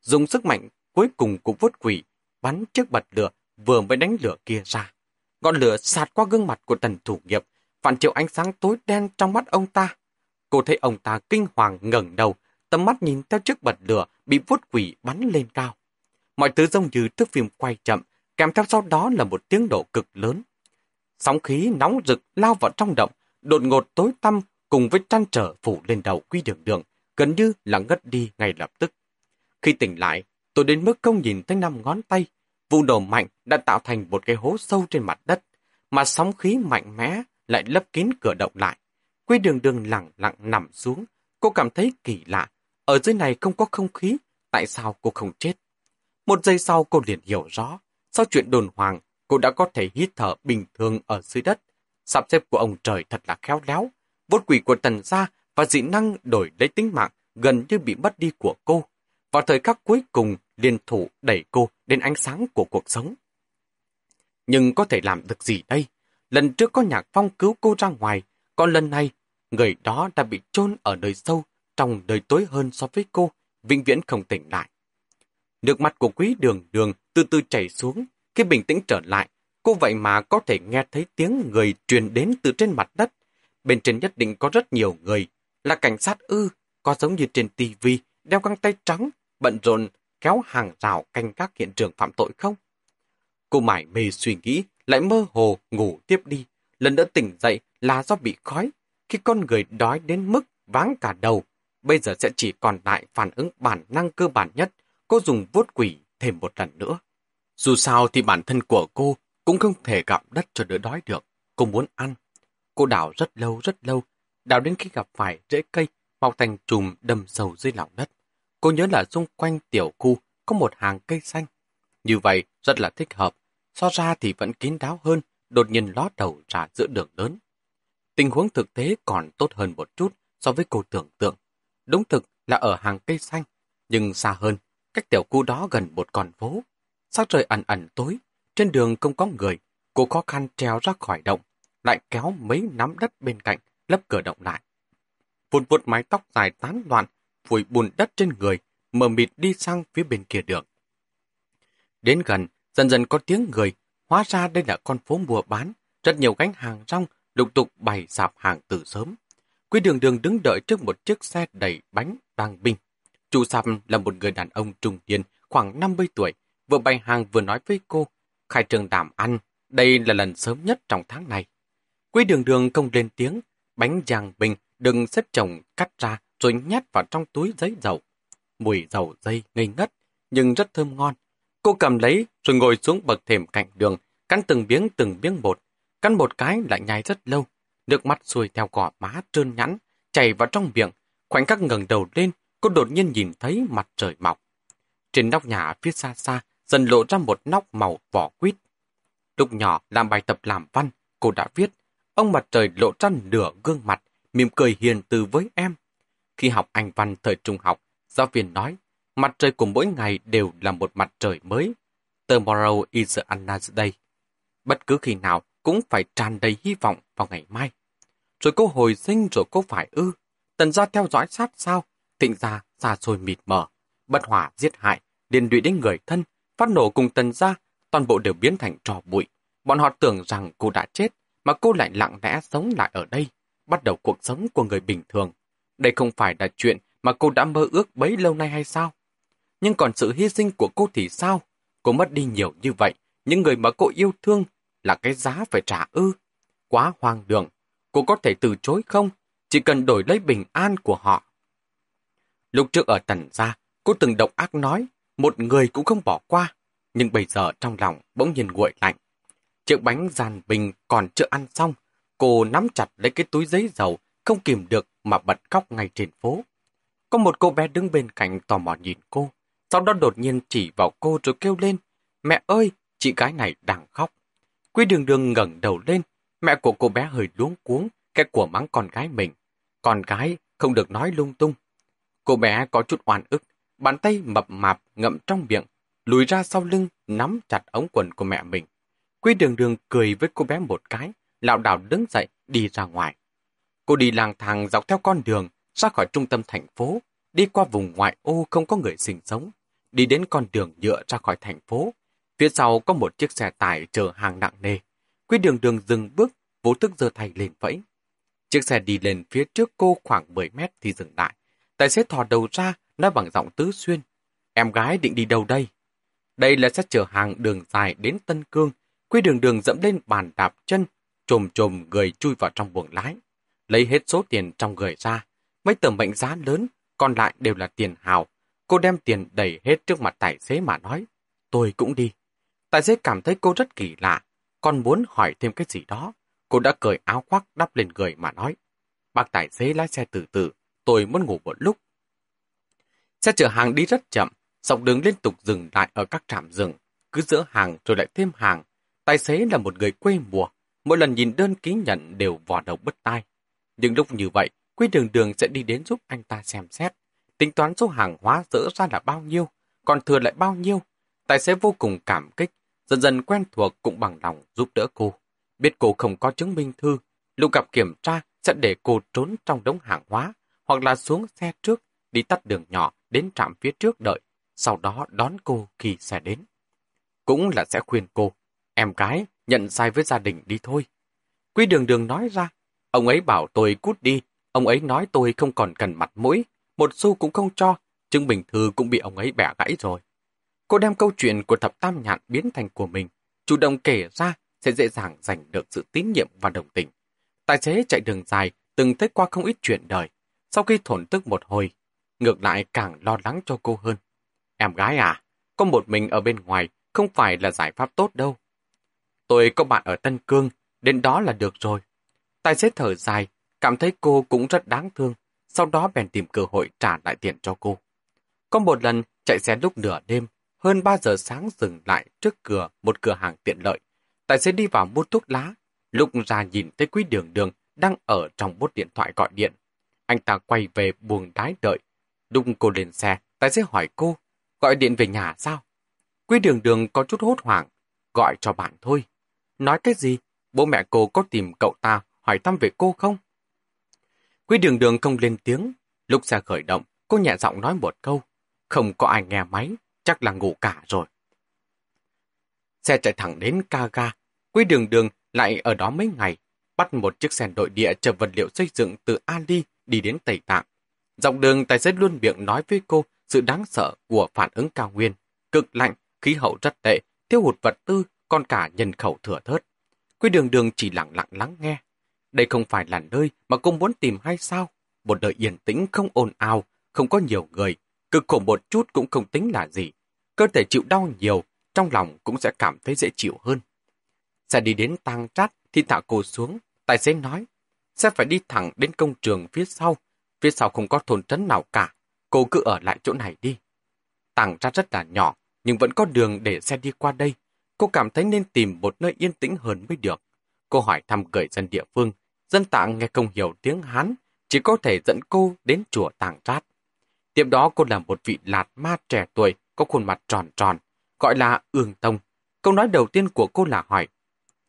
Speaker 1: Dùng sức mạnh cuối cùng của vuốt quỷ, bắn chiếc bật lửa vừa mới đánh lửa kia ra. Ngọn lửa sạt qua gương mặt của tần thủ nghiệp, phản chiếu ánh sáng tối đen trong mắt ông ta. Cô thấy ông ta kinh hoàng ngẩng đầu, tầm mắt nhìn theo chiếc bật lửa bị vuốt quỷ bắn lên cao. Mọi thứ giống như thước phim quay chậm, kèm theo sau đó là một tiếng nổ cực lớn. Sóng khí nóng rực lao vào trong động, đột ngột tối tăm cùng với trăn trở phủ lên đầu quy đường đường, gần như là ngất đi ngay lập tức. Khi tỉnh lại, tôi đến mức không nhìn thấy năm ngón tay, vụ nổ mạnh đã tạo thành một cái hố sâu trên mặt đất, mà sóng khí mạnh mẽ lại lấp kín cửa động lại. Quy đường đường lặng lặng nằm xuống, cô cảm thấy kỳ lạ, ở dưới này không có không khí, tại sao cô không chết? Một giây sau cô liền hiểu rõ, sau chuyện đồn hoàng, cô đã có thể hít thở bình thường ở dưới đất. Sắp xếp của ông trời thật là khéo léo vốn quỷ của tần gia và dị năng đổi lấy tính mạng gần như bị mất đi của cô. Vào thời khắc cuối cùng, liên thủ đẩy cô đến ánh sáng của cuộc sống. Nhưng có thể làm được gì đây? Lần trước có nhạc phong cứu cô ra ngoài, còn lần này, người đó đã bị chôn ở nơi sâu, trong đời tối hơn so với cô, vĩnh viễn không tỉnh lại. Nước mắt của quý đường đường từ từ chảy xuống, khi bình tĩnh trở lại, cô vậy mà có thể nghe thấy tiếng người truyền đến từ trên mặt đất. Bên trên nhất định có rất nhiều người, là cảnh sát ư, có giống như trên tivi đeo găng tay trắng, bận rộn kéo hàng rào canh các hiện trường phạm tội không? Cô mải mê suy nghĩ, lại mơ hồ ngủ tiếp đi. Lần nữa tỉnh dậy là do bị khói. Khi con người đói đến mức váng cả đầu, bây giờ sẽ chỉ còn lại phản ứng bản năng cơ bản nhất, cô dùng vuốt quỷ thêm một lần nữa. Dù sao thì bản thân của cô cũng không thể gặp đất cho đỡ đói được. Cô muốn ăn. Cô đào rất lâu rất lâu, đào đến khi gặp phải rễ cây mọc thành chùm đầm sầu dưới lòng đất. Cô nhớ là xung quanh tiểu khu có một hàng cây xanh. Như vậy rất là thích hợp. So ra thì vẫn kín đáo hơn, đột nhiên ló đầu ra giữa đường lớn. Tình huống thực tế còn tốt hơn một chút so với cô tưởng tượng. Đúng thực là ở hàng cây xanh, nhưng xa hơn, cách tiểu khu đó gần một con phố. Sắc trời ẩn ẩn tối, trên đường không có người, cô khó khăn treo ra khỏi động, lại kéo mấy nắm đất bên cạnh, lấp cửa động lại. Vụt vụt mái tóc dài tán loạn, vùi bùn đất trên người, mờ mịt đi sang phía bên kia đường. Đến gần, dần dần có tiếng người, hóa ra đây là con phố mua bán, rất nhiều gánh hàng rong lục tục bày sạp hàng từ sớm. Quý đường đường đứng đợi trước một chiếc xe đầy bánh đang binh. Chủ sạp là một người đàn ông trung niên, khoảng 50 tuổi, vừa bày hàng vừa nói với cô, khai trường đảm ăn, đây là lần sớm nhất trong tháng này. Quý đường đường không lên tiếng, bánh giang bình đừng xếp chồng cắt ra rồi nhét vào trong túi giấy dầu. Mùi dầu dây ngây ngất, nhưng rất thơm ngon. Cô cầm lấy rồi ngồi xuống bậc thềm cạnh đường, cắn từng miếng từng miếng bột. Cắn một cái lại nhai rất lâu, nước mắt xuôi theo gò má trơn nhẵn, chảy vào trong miệng. Khoảnh khắc ngẩng đầu lên, cô đột nhiên nhìn thấy mặt trời mọc. Trên nóc nhà phía xa xa, dần lộ ra một nóc màu vỏ quýt. Lúc nhỏ làm bài tập làm văn, cô đã viết, ông mặt trời lộ ra nửa gương mặt, mỉm cười hiền từ với em. Khi học anh văn thời trung học, giáo viên nói, mặt trời của mỗi ngày đều là một mặt trời mới. Tomorrow is another day. Bất cứ khi nào cũng phải tràn đầy hy vọng vào ngày mai. Rồi cô hồi sinh rồi cô phải ư. Tần gia theo dõi sát sao, thịnh gia xa xôi mịt mờ. Bất hỏa giết hại, liên lụy đến người thân, phát nổ cùng tần gia, toàn bộ đều biến thành trò bụi. Bọn họ tưởng rằng cô đã chết, mà cô lại lặng lẽ sống lại ở đây, bắt đầu cuộc sống của người bình thường. Đây không phải là chuyện mà cô đã mơ ước bấy lâu nay hay sao? Nhưng còn sự hy sinh của cô thì sao? Cô mất đi nhiều như vậy, những người mà cô yêu thương là cái giá phải trả ư. Quá hoang đường, cô có thể từ chối không? Chỉ cần đổi lấy bình an của họ. Lúc trước ở tần gia, cô từng độc ác nói, một người cũng không bỏ qua. Nhưng bây giờ trong lòng bỗng nhiên nguội lạnh. Chiếc bánh giàn bình còn chưa ăn xong, cô nắm chặt lấy cái túi giấy dầu, không kìm được mà bật khóc ngay trên phố. Có một cô bé đứng bên cạnh tò mò nhìn cô, sau đó đột nhiên chỉ vào cô rồi kêu lên, mẹ ơi, chị gái này đang khóc. Quy đường đường ngẩng đầu lên, mẹ của cô bé hơi luống cuống, cái của mắng con gái mình. Con gái không được nói lung tung. Cô bé có chút oan ức, bàn tay mập mạp ngậm trong miệng, lùi ra sau lưng, nắm chặt ống quần của mẹ mình. Quy đường đường cười với cô bé một cái, lảo đảo đứng dậy, đi ra ngoài. Cô đi lang thang dọc theo con đường, ra khỏi trung tâm thành phố, đi qua vùng ngoại ô không có người sinh sống, đi đến con đường nhựa ra khỏi thành phố. Phía sau có một chiếc xe tải chở hàng nặng nề. Quy đường đường dừng bước, vô thức giơ tay lên vẫy. Chiếc xe đi lên phía trước cô khoảng 10 mét thì dừng lại. Tài xế thò đầu ra, nói bằng giọng tứ xuyên. Em gái định đi đâu đây? Đây là xe chở hàng đường dài đến Tân Cương. Quy đường đường dẫm lên bàn đạp chân, trồm trồm người chui vào trong buồng lái, lấy hết số tiền trong người ra. Mấy tờ mệnh giá lớn, còn lại đều là tiền hào. Cô đem tiền đẩy hết trước mặt tài xế mà nói, tôi cũng đi. Tài xế cảm thấy cô rất kỳ lạ, còn muốn hỏi thêm cái gì đó. Cô đã cởi áo khoác đắp lên người mà nói, bác tài xế lái xe từ từ, tôi muốn ngủ một lúc. Xe chở hàng đi rất chậm, dọc đường liên tục dừng lại ở các trạm dừng, cứ giữa hàng rồi lại thêm hàng. Tài xế là một người quê mùa, mỗi lần nhìn đơn ký nhận đều vò đầu bứt tai. Nhưng lúc như vậy, Quý đường đường sẽ đi đến giúp anh ta xem xét, tính toán số hàng hóa dỡ ra là bao nhiêu, còn thừa lại bao nhiêu. Tài xế vô cùng cảm kích, dần dần quen thuộc cũng bằng lòng giúp đỡ cô. Biết cô không có chứng minh thư, lúc gặp kiểm tra sẽ để cô trốn trong đống hàng hóa, hoặc là xuống xe trước, đi tắt đường nhỏ đến trạm phía trước đợi, sau đó đón cô khi xe đến. Cũng là sẽ khuyên cô, em gái nhận sai với gia đình đi thôi. Quý đường đường nói ra, ông ấy bảo tôi cút đi, ông ấy nói tôi không còn cần mặt mũi, một xu cũng không cho, chứng bình thư cũng bị ông ấy bẻ gãy rồi. Cô đem câu chuyện của thập tam nhạn biến thành của mình, chủ động kể ra sẽ dễ dàng giành được sự tín nhiệm và đồng tình. Tài xế chạy đường dài, từng thấy qua không ít chuyện đời. Sau khi thổn tức một hồi, ngược lại càng lo lắng cho cô hơn. Em gái à, có một mình ở bên ngoài không phải là giải pháp tốt đâu. Tôi có bạn ở Tân Cương, đến đó là được rồi. Tài xế thở dài, cảm thấy cô cũng rất đáng thương, sau đó bèn tìm cơ hội trả lại tiền cho cô. Có một lần chạy xe lúc nửa đêm, hơn 3 giờ sáng dừng lại trước cửa một cửa hàng tiện lợi. Tài xế đi vào mua thuốc lá, lúc ra nhìn thấy quý đường đường đang ở trong bút điện thoại gọi điện. Anh ta quay về buồng đái đợi. Lúc cô lên xe, tài xế hỏi cô, gọi điện về nhà sao? Quý đường đường có chút hốt hoảng, gọi cho bạn thôi. Nói cái gì? Bố mẹ cô có tìm cậu ta hỏi thăm về cô không? Quý đường đường không lên tiếng. Lúc xe khởi động, cô nhẹ giọng nói một câu. Không có ai nghe máy, chắc là ngủ cả rồi. Xe chạy thẳng đến Kaga. Quý đường đường lại ở đó mấy ngày, bắt một chiếc xe nội địa chở vật liệu xây dựng từ Ali đi đến Tây Tạng. Dọc đường tài xế luôn miệng nói với cô sự đáng sợ của phản ứng cao nguyên, cực lạnh, khí hậu rất tệ, thiếu hụt vật tư, còn cả nhân khẩu thừa thớt. Quý đường đường chỉ lặng lặng lắng nghe. Đây không phải là nơi mà cô muốn tìm hay sao? Một đời yên tĩnh không ồn ào, không có nhiều người, cực khổ một chút cũng không tính là gì. Cơ thể chịu đau nhiều, trong lòng cũng sẽ cảm thấy dễ chịu hơn. Sẽ đi đến tang trát thì thả cô xuống, tài xế nói, sẽ phải đi thẳng đến công trường phía sau, phía sau không có thôn trấn nào cả, cô cứ ở lại chỗ này đi. Tàng trát rất là nhỏ, nhưng vẫn có đường để xe đi qua đây. Cô cảm thấy nên tìm một nơi yên tĩnh hơn mới được. Cô hỏi thăm người dân địa phương, dân tạng nghe không hiểu tiếng Hán, chỉ có thể dẫn cô đến chùa Tàng Trát. Tiếp đó cô là một vị lạt ma trẻ tuổi, có khuôn mặt tròn tròn, gọi là Ương Tông. Câu nói đầu tiên của cô là hỏi,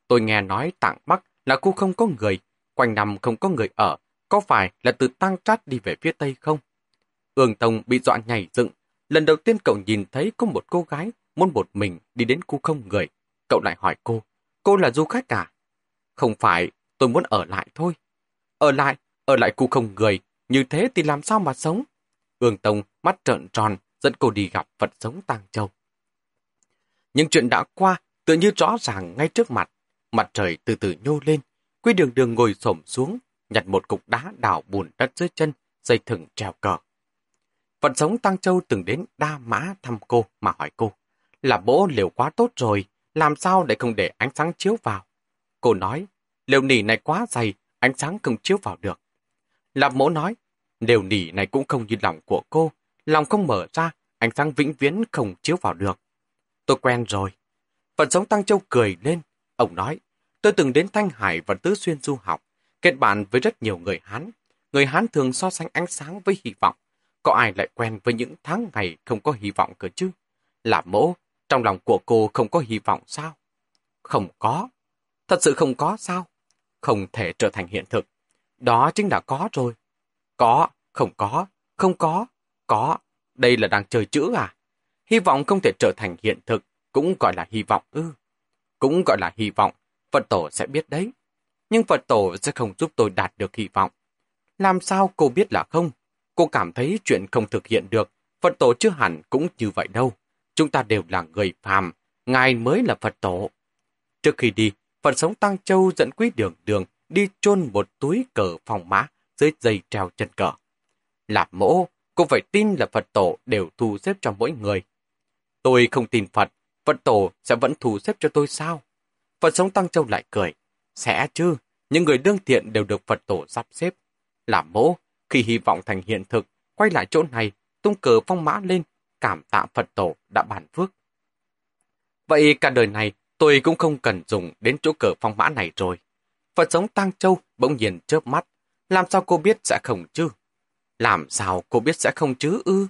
Speaker 1: tôi nghe nói Tạng Bắc là khu không có người, quanh năm không có người ở, có phải là từ Tang Trát đi về phía Tây không? Ương Tông bị dọa nhảy dựng, lần đầu tiên cậu nhìn thấy có một cô gái muốn một mình đi đến khu không người. Cậu lại hỏi cô, cô là du khách à? Không phải, tôi muốn ở lại thôi. Ở lại, ở lại khu không người, như thế thì làm sao mà sống? Ương Tông mắt trợn tròn, dẫn cô đi gặp Phật sống Tàng châu. Những chuyện đã qua, tự như rõ ràng ngay trước mặt. Mặt trời từ từ nhô lên, Quy đường đường ngồi xổm xuống, nhặt một cục đá đào bùn đất dưới chân, dây thừng treo cờ. Phật sống Tăng Châu từng đến đa mã thăm cô mà hỏi cô, là bố liều quá tốt rồi, làm sao để không để ánh sáng chiếu vào? Cô nói, liều nỉ này quá dày, ánh sáng không chiếu vào được. Lạp mỗ nói, liều nỉ này cũng không như lòng của cô, lòng không mở ra, ánh sáng vĩnh viễn không chiếu vào được. Tôi quen rồi. Vật sống Tăng Châu cười lên. Ông nói, tôi từng đến Thanh Hải và Tứ Xuyên du học, kết bạn với rất nhiều người Hán. Người Hán thường so sánh ánh sáng với hy vọng. Có ai lại quen với những tháng ngày không có hy vọng cơ chứ? Là mỗ, trong lòng của cô không có hy vọng sao? Không có. Thật sự không có sao? Không thể trở thành hiện thực. Đó chính là có rồi. Có, không có, không có, có. Đây là đang chơi chữ à? Hy vọng không thể trở thành hiện thực, cũng gọi là hy vọng ư. Cũng gọi là hy vọng, Phật tổ sẽ biết đấy. Nhưng Phật tổ sẽ không giúp tôi đạt được hy vọng. Làm sao cô biết là không? Cô cảm thấy chuyện không thực hiện được, Phật tổ chưa hẳn cũng như vậy đâu. Chúng ta đều là người phàm, Ngài mới là Phật tổ. Trước khi đi, Phật sống Tăng Châu dẫn quý đường đường đi chôn một túi cờ phòng mã dưới dây treo chân cờ. Lạp mỗ, cũng phải tin là Phật tổ đều thu xếp cho mỗi người. Tôi không tin Phật, Phật tổ sẽ vẫn thu xếp cho tôi sao? Phật sống Tăng Châu lại cười. Sẽ chứ, những người đương thiện đều được Phật tổ sắp xếp. Lạp mỗ, khi hy vọng thành hiện thực, quay lại chỗ này, tung cờ phong mã lên, cảm tạ Phật tổ đã bàn phước. Vậy cả đời này tôi cũng không cần dùng đến chỗ cờ phong mã này rồi. Phật sống Tăng Châu bỗng nhiên chớp mắt. Làm sao cô biết sẽ không chứ? Làm sao cô biết sẽ không chứ ư?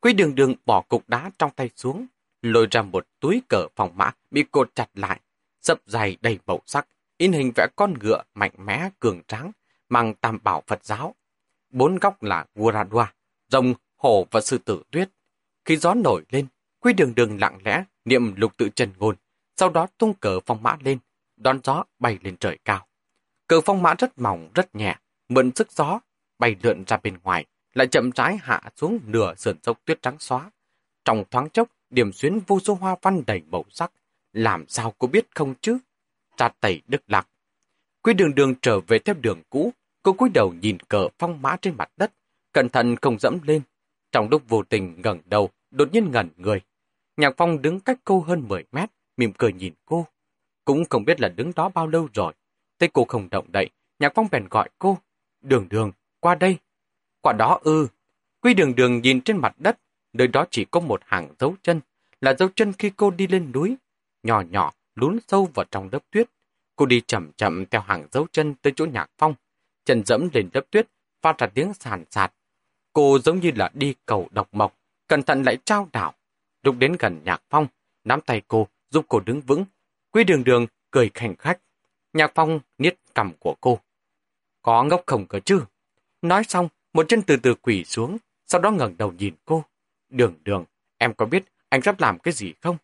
Speaker 1: Quý đường đường bỏ cục đá trong tay xuống, lôi ra một túi cờ phòng mã bị cột chặt lại, sập dày đầy màu sắc, in hình vẽ con ngựa mạnh mẽ cường tráng, mang tam bảo Phật giáo. Bốn góc là Guradua, rồng, hổ và sư tử tuyết. Khi gió nổi lên, Quy đường đường lặng lẽ niệm lục tự trần ngôn, sau đó tung cờ phong mã lên, đón gió bay lên trời cao. Cờ phong mã rất mỏng, rất nhẹ, mượn sức gió, bay lượn ra bên ngoài, lại chậm rãi hạ xuống nửa sườn dốc tuyết trắng xóa. Trong thoáng chốc, điểm xuyến vô số hoa văn đầy màu sắc. Làm sao cô biết không chứ? Ra tẩy đức lạc. Quy đường đường trở về theo đường cũ, cô cúi đầu nhìn cờ phong mã trên mặt đất, cẩn thận không dẫm lên. Trong lúc vô tình ngẩng đầu, đột nhiên ngẩn người. Nhạc Phong đứng cách cô hơn 10 mét, mỉm cười nhìn cô. Cũng không biết là đứng đó bao lâu rồi. Thấy cô không động đậy, Nhạc Phong bèn gọi cô. Đường đường, qua đây. Quả đó ư. Quy đường đường nhìn trên mặt đất, nơi đó chỉ có một hàng dấu chân, là dấu chân khi cô đi lên núi. Nhỏ nhỏ, lún sâu vào trong lớp tuyết. Cô đi chậm chậm theo hàng dấu chân tới chỗ Nhạc Phong. Chân dẫm lên lớp tuyết, phát ra tiếng sàn sạt. Cô giống như là đi cầu độc mộc, cẩn thận lại trao đảo. Lúc đến gần Nhạc Phong, nắm tay cô, giúp cô đứng vững. Quy đường đường cười khảnh khách. Nhạc Phong niết cầm của cô. Có ngốc không cơ chứ? Nói xong, một chân từ từ quỳ xuống, sau đó ngẩng đầu nhìn cô. Đường đường, em có biết anh sắp làm cái gì không?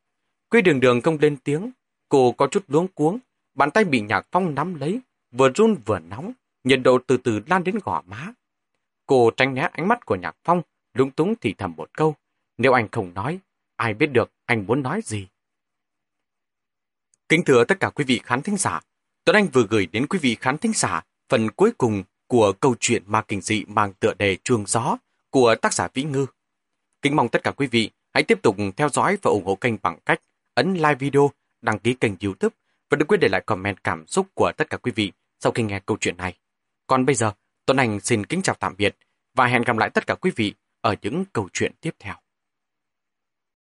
Speaker 1: Quy đường đường không lên tiếng. Cô có chút luống cuống, bàn tay bị Nhạc Phong nắm lấy, vừa run vừa nóng, nhiệt độ từ từ lan đến gò má. Cô tránh né ánh mắt của Nhạc Phong, lúng túng thì thầm một câu. Nếu anh không nói, ai biết được anh muốn nói gì? Kính thưa tất cả quý vị khán thính giả, Tuấn Anh vừa gửi đến quý vị khán thính giả phần cuối cùng của câu chuyện ma kinh dị mang tựa đề Trường Gió của tác giả Vĩ Ngư. Kính mong tất cả quý vị hãy tiếp tục theo dõi và ủng hộ kênh bằng cách ấn like video, đăng ký kênh youtube và đừng quên để lại comment cảm xúc của tất cả quý vị sau khi nghe câu chuyện này. Còn bây giờ, Tuấn Anh xin kính chào tạm biệt và hẹn gặp lại tất cả quý vị ở những câu chuyện tiếp theo.